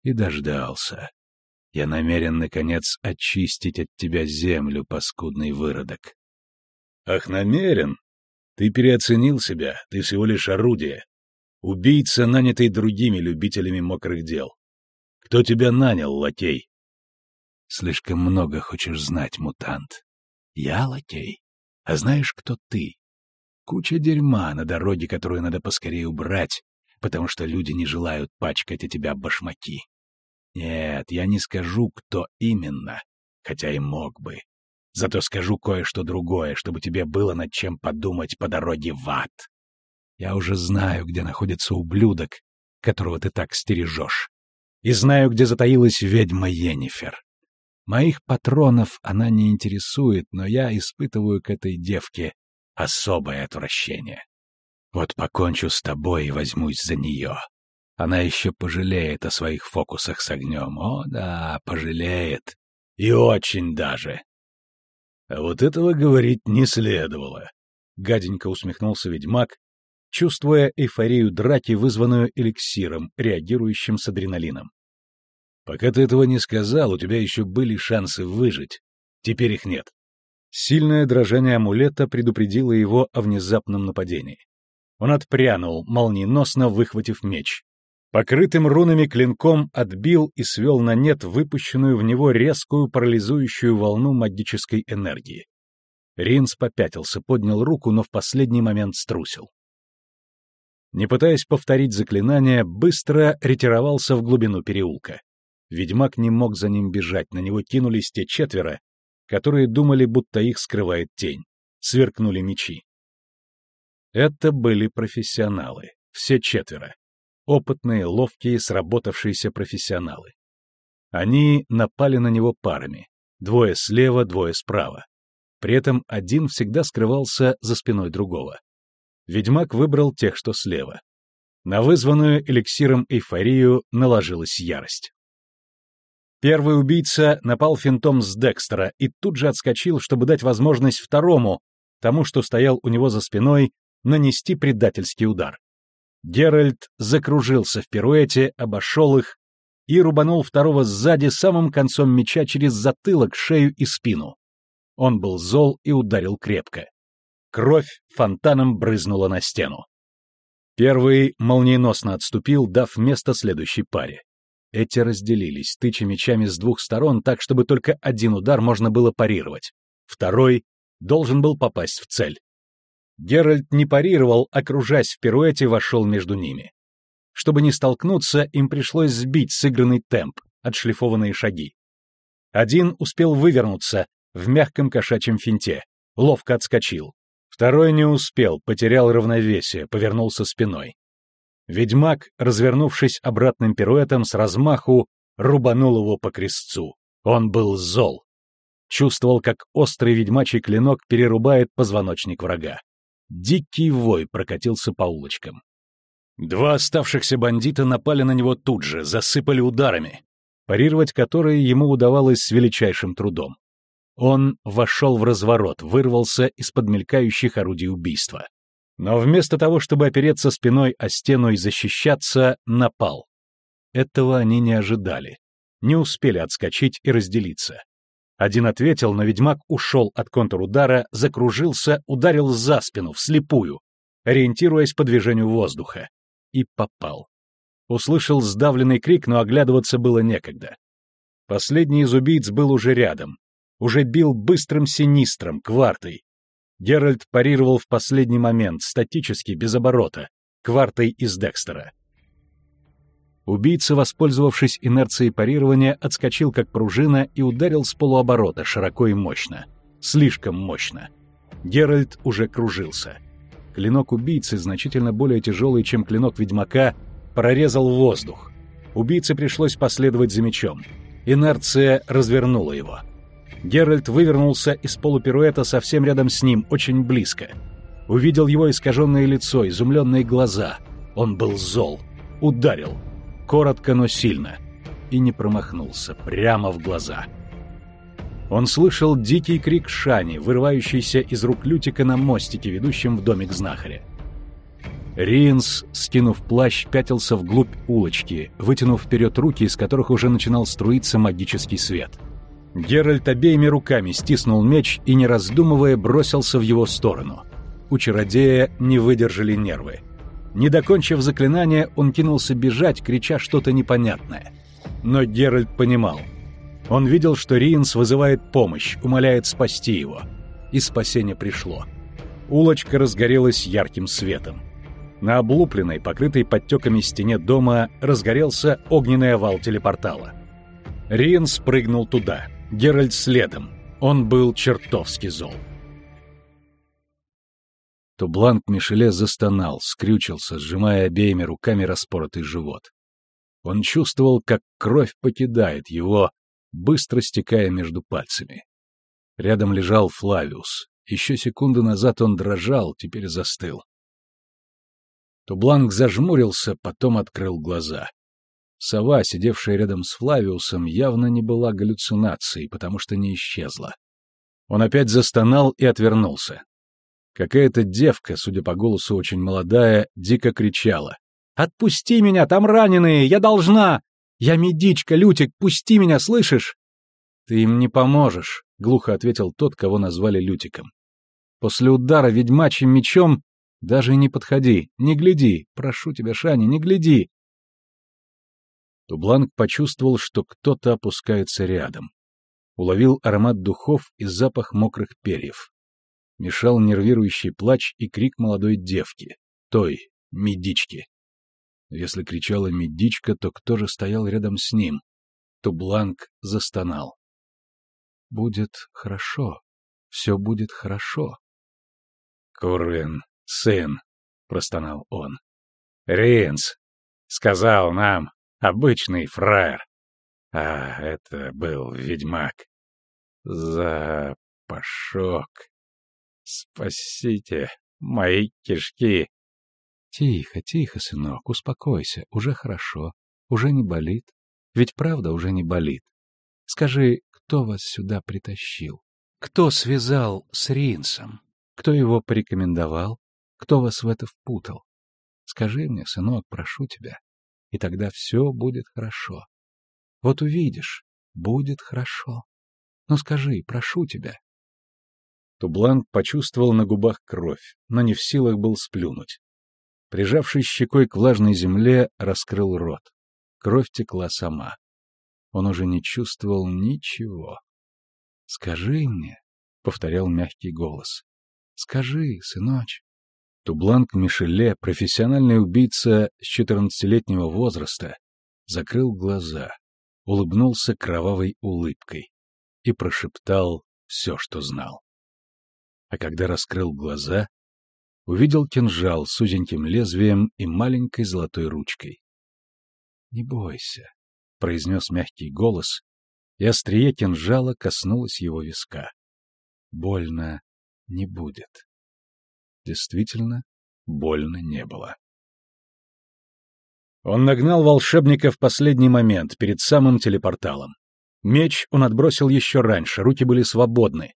и дождался. Я намерен, наконец, очистить от тебя землю, паскудный выродок. Ах, намерен? Ты переоценил себя, ты всего лишь орудие. Убийца, нанятый другими любителями мокрых дел. Кто тебя нанял, лакей? Слишком много хочешь знать, мутант. Я лакей. А знаешь, кто ты? Куча дерьма на дороге, которую надо поскорее убрать, потому что люди не желают пачкать о тебя башмаки. Нет, я не скажу, кто именно, хотя и мог бы. Зато скажу кое-что другое, чтобы тебе было над чем подумать по дороге в ад. Я уже знаю, где находится ублюдок, которого ты так стережешь. И знаю, где затаилась ведьма Йеннифер. Моих патронов она не интересует, но я испытываю к этой девке особое отвращение. Вот покончу с тобой и возьмусь за нее. Она еще пожалеет о своих фокусах с огнем. О, да, пожалеет. И очень даже. А вот этого говорить не следовало. Гаденько усмехнулся ведьмак, чувствуя эйфорию драки, вызванную эликсиром, реагирующим с адреналином. Пока ты этого не сказал, у тебя еще были шансы выжить. Теперь их нет. Сильное дрожание амулета предупредило его о внезапном нападении. Он отпрянул, молниеносно выхватив меч покрытым рунами клинком отбил и свел на нет выпущенную в него резкую парализующую волну магической энергии. Ринс попятился, поднял руку, но в последний момент струсил. Не пытаясь повторить заклинание, быстро ретировался в глубину переулка. Ведьмак не мог за ним бежать, на него кинулись те четверо, которые думали, будто их скрывает тень. Сверкнули мечи. Это были профессионалы, все четверо опытные, ловкие, сработавшиеся профессионалы. Они напали на него парами, двое слева, двое справа. При этом один всегда скрывался за спиной другого. Ведьмак выбрал тех, что слева. На вызванную эликсиром эйфорию наложилась ярость. Первый убийца напал финтом с Декстера и тут же отскочил, чтобы дать возможность второму, тому, что стоял у него за спиной, нанести предательский удар. Геральт закружился в пируэте, обошел их и рубанул второго сзади самым концом меча через затылок, шею и спину. Он был зол и ударил крепко. Кровь фонтаном брызнула на стену. Первый молниеносно отступил, дав место следующей паре. Эти разделились, тыча мечами с двух сторон так, чтобы только один удар можно было парировать. Второй должен был попасть в цель. Геральт не парировал, окружась в пируэте, вошел между ними. Чтобы не столкнуться, им пришлось сбить сыгранный темп, отшлифованные шаги. Один успел вывернуться в мягком кошачьем финте, ловко отскочил. Второй не успел, потерял равновесие, повернулся спиной. Ведьмак, развернувшись обратным пируэтом с размаху, рубанул его по крестцу. Он был зол. Чувствовал, как острый ведьмачий клинок перерубает позвоночник врага. Дикий вой прокатился по улочкам. Два оставшихся бандита напали на него тут же, засыпали ударами, парировать которые ему удавалось с величайшим трудом. Он вошел в разворот, вырвался из-под мелькающих орудий убийства. Но вместо того, чтобы опереться спиной о стену и защищаться, напал. Этого они не ожидали. Не успели отскочить и разделиться. Один ответил, но ведьмак ушел от контрудара, закружился, ударил за спину, вслепую, ориентируясь по движению воздуха. И попал. Услышал сдавленный крик, но оглядываться было некогда. Последний из убийц был уже рядом. Уже бил быстрым синистром, квартой. Геральт парировал в последний момент, статически, без оборота, квартой из Декстера. Убийца, воспользовавшись инерцией парирования, отскочил как пружина и ударил с полуоборота, широко и мощно. Слишком мощно. Геральт уже кружился. Клинок убийцы, значительно более тяжелый, чем клинок ведьмака, прорезал воздух. Убийце пришлось последовать за мечом. Инерция развернула его. Геральт вывернулся из полупируэта совсем рядом с ним, очень близко. Увидел его искаженное лицо, изумленные глаза. Он был зол. Ударил коротко, но сильно, и не промахнулся, прямо в глаза. Он слышал дикий крик Шани, вырывающийся из рук Лютика на мостике, ведущем в домик знахаря. Риенс, скинув плащ, пятился вглубь улочки, вытянув вперед руки, из которых уже начинал струиться магический свет. Геральт обеими руками стиснул меч и, не раздумывая, бросился в его сторону. У чародея не выдержали нервы. Не докончив заклинание, он кинулся бежать, крича что-то непонятное. Но Геральт понимал. Он видел, что Риенс вызывает помощь, умоляет спасти его. И спасение пришло. Улочка разгорелась ярким светом. На облупленной, покрытой подтеками стене дома разгорелся огненный овал телепортала. Риенс прыгнул туда. Геральт следом. Он был чертовски зол то Бланк Мишеле застонал, скрючился, сжимая обеими руками распоротый живот. Он чувствовал, как кровь покидает его, быстро стекая между пальцами. Рядом лежал Флавиус. Еще секунду назад он дрожал, теперь застыл. Тубланг зажмурился, потом открыл глаза. Сова, сидевшая рядом с Флавиусом, явно не была галлюцинацией, потому что не исчезла. Он опять застонал и отвернулся. Какая-то девка, судя по голосу очень молодая, дико кричала. «Отпусти меня, там раненые, я должна! Я медичка, Лютик, пусти меня, слышишь?» «Ты им не поможешь», — глухо ответил тот, кого назвали Лютиком. «После удара ведьмачьим мечом даже не подходи, не гляди, прошу тебя, Шани, не гляди». Тубланг почувствовал, что кто-то опускается рядом. Уловил аромат духов и запах мокрых перьев мешал нервирующий плач и крик молодой девки, той, медички. Если кричала медичка, то кто же стоял рядом с ним? Тубланг застонал. «Будет хорошо, все будет хорошо». «Курын, сын», — простонал он. «Ринс, сказал нам, обычный фраер. А это был ведьмак. Запашок. Спасите мои кишки. Тихо, тихо, сынок, успокойся, уже хорошо, уже не болит. Ведь правда уже не болит. Скажи, кто вас сюда притащил? Кто связал с Ринсом? Кто его порекомендовал? Кто вас в это впутал? Скажи мне, сынок, прошу тебя, и тогда все будет хорошо. Вот увидишь, будет хорошо. Ну скажи, прошу тебя. Тубланг почувствовал на губах кровь, но не в силах был сплюнуть. Прижавшись щекой к влажной земле, раскрыл рот. Кровь текла сама. Он уже не чувствовал ничего. «Скажи мне», — повторял мягкий голос, — «скажи, сыноч». Тубланг Мишеле, профессиональный убийца с четырнадцатилетнего возраста, закрыл глаза, улыбнулся кровавой улыбкой и прошептал все, что знал. А когда раскрыл глаза, увидел кинжал с узеньким лезвием и маленькой золотой ручкой. «Не бойся», — произнес мягкий голос, и острие кинжала коснулось его виска. «Больно не будет». Действительно, больно не было. Он нагнал волшебника в последний момент, перед самым телепорталом. Меч он отбросил еще раньше, руки были свободны.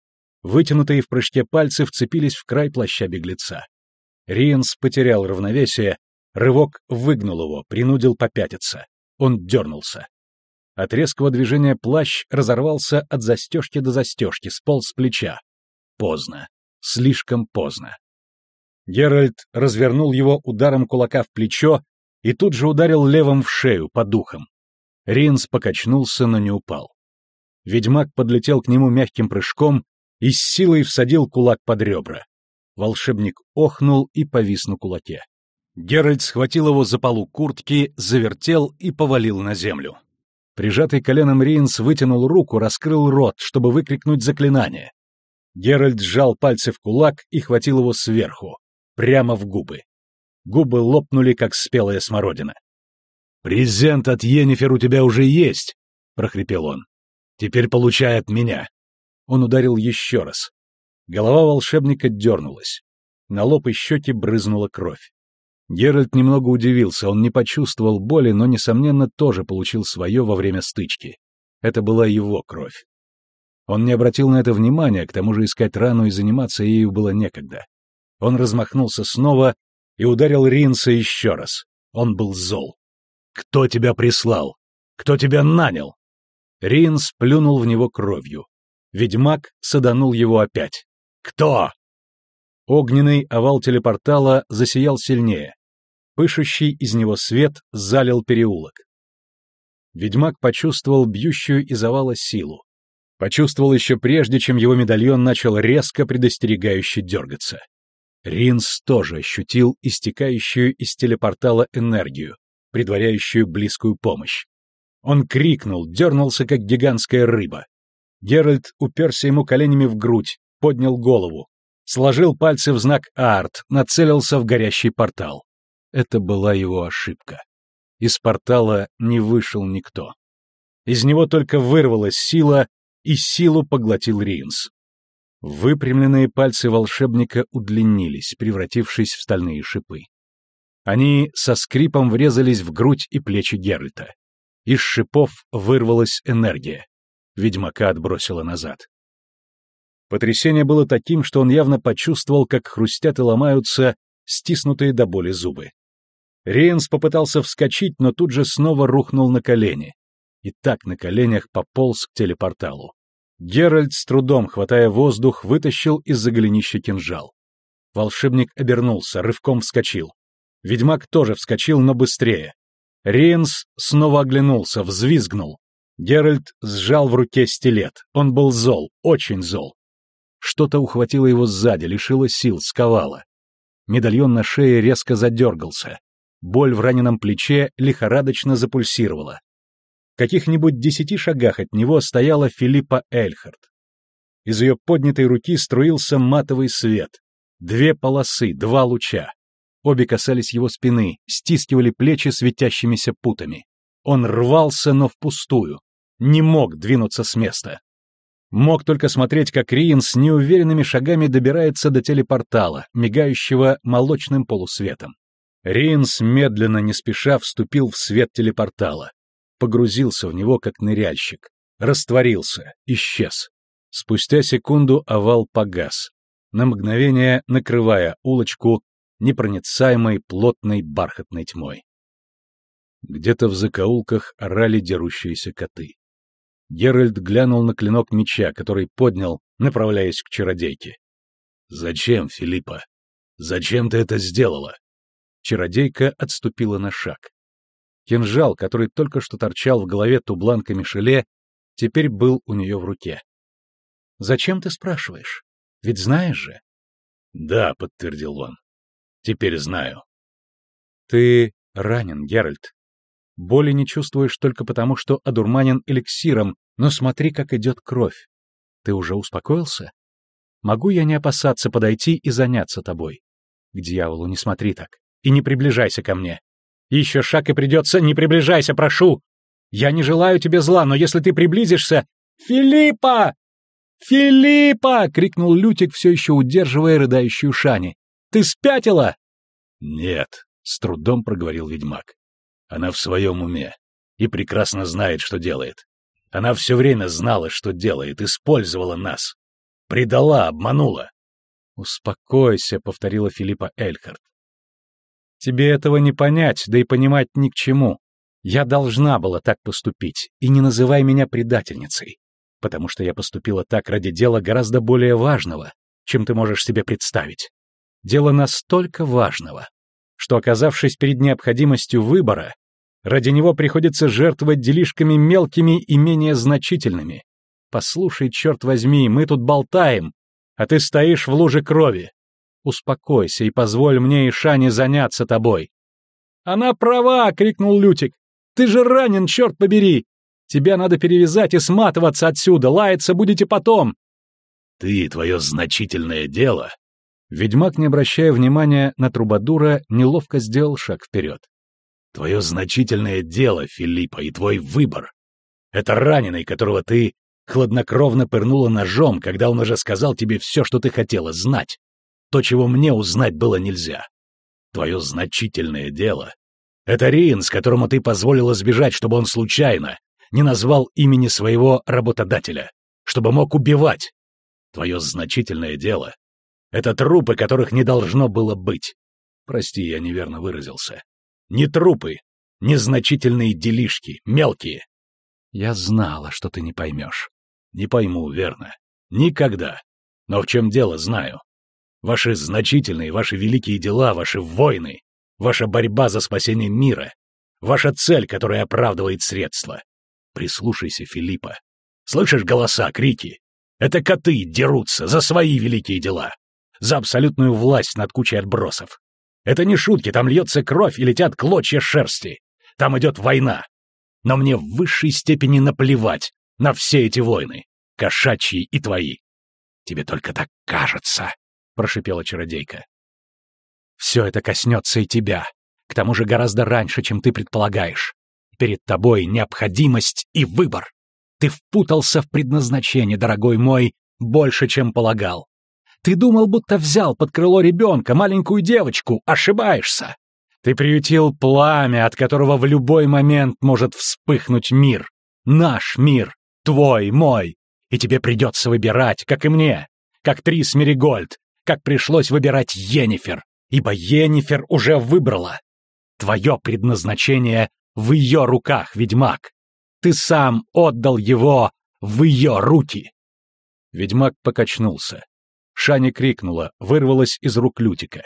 Вытянутые в прыжке пальцы вцепились в край плаща беглеца. Риенс потерял равновесие, рывок выгнул его, принудил попятиться. Он дернулся. От резкого движения плащ разорвался от застежки до застежки, сполз с плеча. Поздно. Слишком поздно. Геральт развернул его ударом кулака в плечо и тут же ударил левым в шею, по духам. Ринс покачнулся, но не упал. Ведьмак подлетел к нему мягким прыжком и с силой всадил кулак под ребра. Волшебник охнул и повис на кулаке. Геральт схватил его за полу куртки, завертел и повалил на землю. Прижатый коленом Ринс вытянул руку, раскрыл рот, чтобы выкрикнуть заклинание. Геральт сжал пальцы в кулак и хватил его сверху, прямо в губы. Губы лопнули, как спелая смородина. «Презент от Йеннифер у тебя уже есть!» — прохрипел он. «Теперь получай от меня!» Он ударил еще раз. Голова волшебника дернулась. На лоб и щеки брызнула кровь. Геральт немного удивился, он не почувствовал боли, но, несомненно, тоже получил свое во время стычки. Это была его кровь. Он не обратил на это внимания, к тому же искать рану и заниматься ею было некогда. Он размахнулся снова и ударил Ринса еще раз. Он был зол. «Кто тебя прислал? Кто тебя нанял?» Ринс плюнул в него кровью. Ведьмак саданул его опять. «Кто?» Огненный овал телепортала засиял сильнее. Пышущий из него свет залил переулок. Ведьмак почувствовал бьющую из овала силу. Почувствовал еще прежде, чем его медальон начал резко предостерегающе дергаться. Ринс тоже ощутил истекающую из телепортала энергию, предваряющую близкую помощь. Он крикнул, дернулся, как гигантская рыба. Геральт уперся ему коленями в грудь, поднял голову, сложил пальцы в знак «Арт», нацелился в горящий портал. Это была его ошибка. Из портала не вышел никто. Из него только вырвалась сила, и силу поглотил Ринс. Выпрямленные пальцы волшебника удлинились, превратившись в стальные шипы. Они со скрипом врезались в грудь и плечи Геральта. Из шипов вырвалась энергия. Ведьмака отбросило назад. Потрясение было таким, что он явно почувствовал, как хрустят и ломаются стиснутые до боли зубы. Рейнс попытался вскочить, но тут же снова рухнул на колени. И так на коленях пополз к телепорталу. Геральт, с трудом хватая воздух, вытащил из-за голенища кинжал. Волшебник обернулся, рывком вскочил. Ведьмак тоже вскочил, но быстрее. Рейнс снова оглянулся, взвизгнул. Геральт сжал в руке стилет. Он был зол, очень зол. Что-то ухватило его сзади, лишило сил, сковало. Медальон на шее резко задергался. Боль в раненом плече лихорадочно запульсировала каких-нибудь десяти шагах от него стояла Филиппа Эльхард. Из ее поднятой руки струился матовый свет. Две полосы, два луча. Обе касались его спины, стискивали плечи светящимися путами. Он рвался, но впустую. Не мог двинуться с места. Мог только смотреть, как Риен с неуверенными шагами добирается до телепортала, мигающего молочным полусветом. Риенс медленно, не спеша, вступил в свет телепортала погрузился в него, как ныряльщик, растворился, исчез. Спустя секунду овал погас, на мгновение накрывая улочку непроницаемой плотной бархатной тьмой. Где-то в закоулках орали дерущиеся коты. Геральт глянул на клинок меча, который поднял, направляясь к чародейке. «Зачем, Филиппа? Зачем ты это сделала?» Чародейка отступила на шаг. Кинжал, который только что торчал в голове Тубланка Мишеле, теперь был у нее в руке. «Зачем ты спрашиваешь? Ведь знаешь же?» «Да», — подтвердил он. «Теперь знаю». «Ты ранен, Геральт. Боли не чувствуешь только потому, что одурманен эликсиром, но смотри, как идет кровь. Ты уже успокоился? Могу я не опасаться подойти и заняться тобой? К дьяволу не смотри так. И не приближайся ко мне. Еще шаг и придется, не приближайся, прошу. Я не желаю тебе зла, но если ты приблизишься... Филиппа! Филиппа! крикнул Лютик, все еще удерживая рыдающую Шани. Ты спятила? Нет, с трудом проговорил ведьмак. Она в своем уме и прекрасно знает, что делает. Она все время знала, что делает, использовала нас. Предала, обманула. «Успокойся», — повторила Филиппа Эльхард. «Тебе этого не понять, да и понимать ни к чему. Я должна была так поступить, и не называй меня предательницей, потому что я поступила так ради дела гораздо более важного, чем ты можешь себе представить. Дело настолько важного, что, оказавшись перед необходимостью выбора, Ради него приходится жертвовать делишками мелкими и менее значительными. Послушай, черт возьми, мы тут болтаем, а ты стоишь в луже крови. Успокойся и позволь мне и Шане заняться тобой. Она права, крикнул Лютик. Ты же ранен, черт побери. Тебя надо перевязать и сматываться отсюда, лаяться будете потом. Ты и твое значительное дело. Ведьмак, не обращая внимания на Трубадура, неловко сделал шаг вперед. Твое значительное дело, Филиппа, и твой выбор. Это раненый, которого ты хладнокровно пырнула ножом, когда он уже сказал тебе все, что ты хотела знать. То, чего мне узнать было нельзя. Твое значительное дело — это Риен, которому ты позволила сбежать, чтобы он случайно не назвал имени своего работодателя, чтобы мог убивать. Твое значительное дело — это трупы, которых не должно было быть. Прости, я неверно выразился. Не трупы, незначительные делишки, мелкие. Я знала, что ты не поймешь. Не пойму, верно. Никогда. Но в чем дело, знаю. Ваши значительные, ваши великие дела, ваши войны, ваша борьба за спасение мира, ваша цель, которая оправдывает средства. Прислушайся, Филиппа. Слышишь голоса, крики? Это коты дерутся за свои великие дела, за абсолютную власть над кучей отбросов, это не шутки, там льется кровь и летят клочья шерсти. Там идет война. Но мне в высшей степени наплевать на все эти войны, кошачьи и твои. Тебе только так кажется, — прошипела чародейка. Все это коснется и тебя, к тому же гораздо раньше, чем ты предполагаешь. Перед тобой необходимость и выбор. Ты впутался в предназначение, дорогой мой, больше, чем полагал. Ты думал, будто взял под крыло ребенка, маленькую девочку. Ошибаешься. Ты приютил пламя, от которого в любой момент может вспыхнуть мир. Наш мир. Твой, мой. И тебе придется выбирать, как и мне. Как Трис Меригольд. Как пришлось выбирать Йеннифер. Ибо Йеннифер уже выбрала. Твое предназначение в ее руках, ведьмак. Ты сам отдал его в ее руки. Ведьмак покачнулся. Шани крикнула, вырвалась из рук Лютика.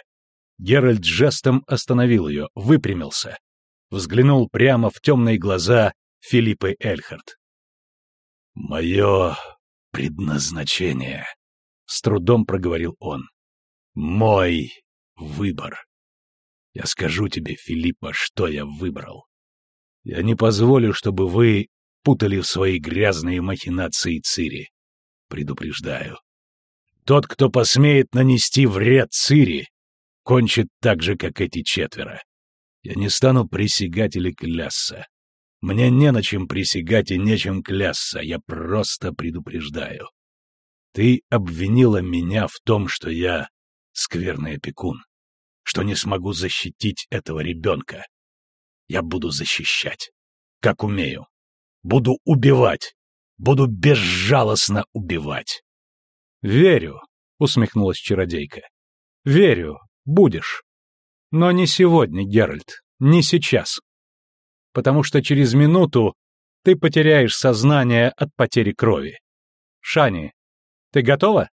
Геральт жестом остановил ее, выпрямился. Взглянул прямо в темные глаза Филиппы Эльхард. «Мое предназначение», — с трудом проговорил он. «Мой выбор. Я скажу тебе, Филиппа, что я выбрал. Я не позволю, чтобы вы путали в свои грязные махинации Цири. Предупреждаю. Тот, кто посмеет нанести вред Цири, кончит так же, как эти четверо. Я не стану присягать или клясться. Мне не на чем присягать и нечем клясться, я просто предупреждаю. Ты обвинила меня в том, что я скверный опекун, что не смогу защитить этого ребенка. Я буду защищать, как умею. Буду убивать, буду безжалостно убивать. Верю, усмехнулась чародейка. Верю, будешь. Но не сегодня, Геральт, не сейчас. Потому что через минуту ты потеряешь сознание от потери крови. Шани, ты готова?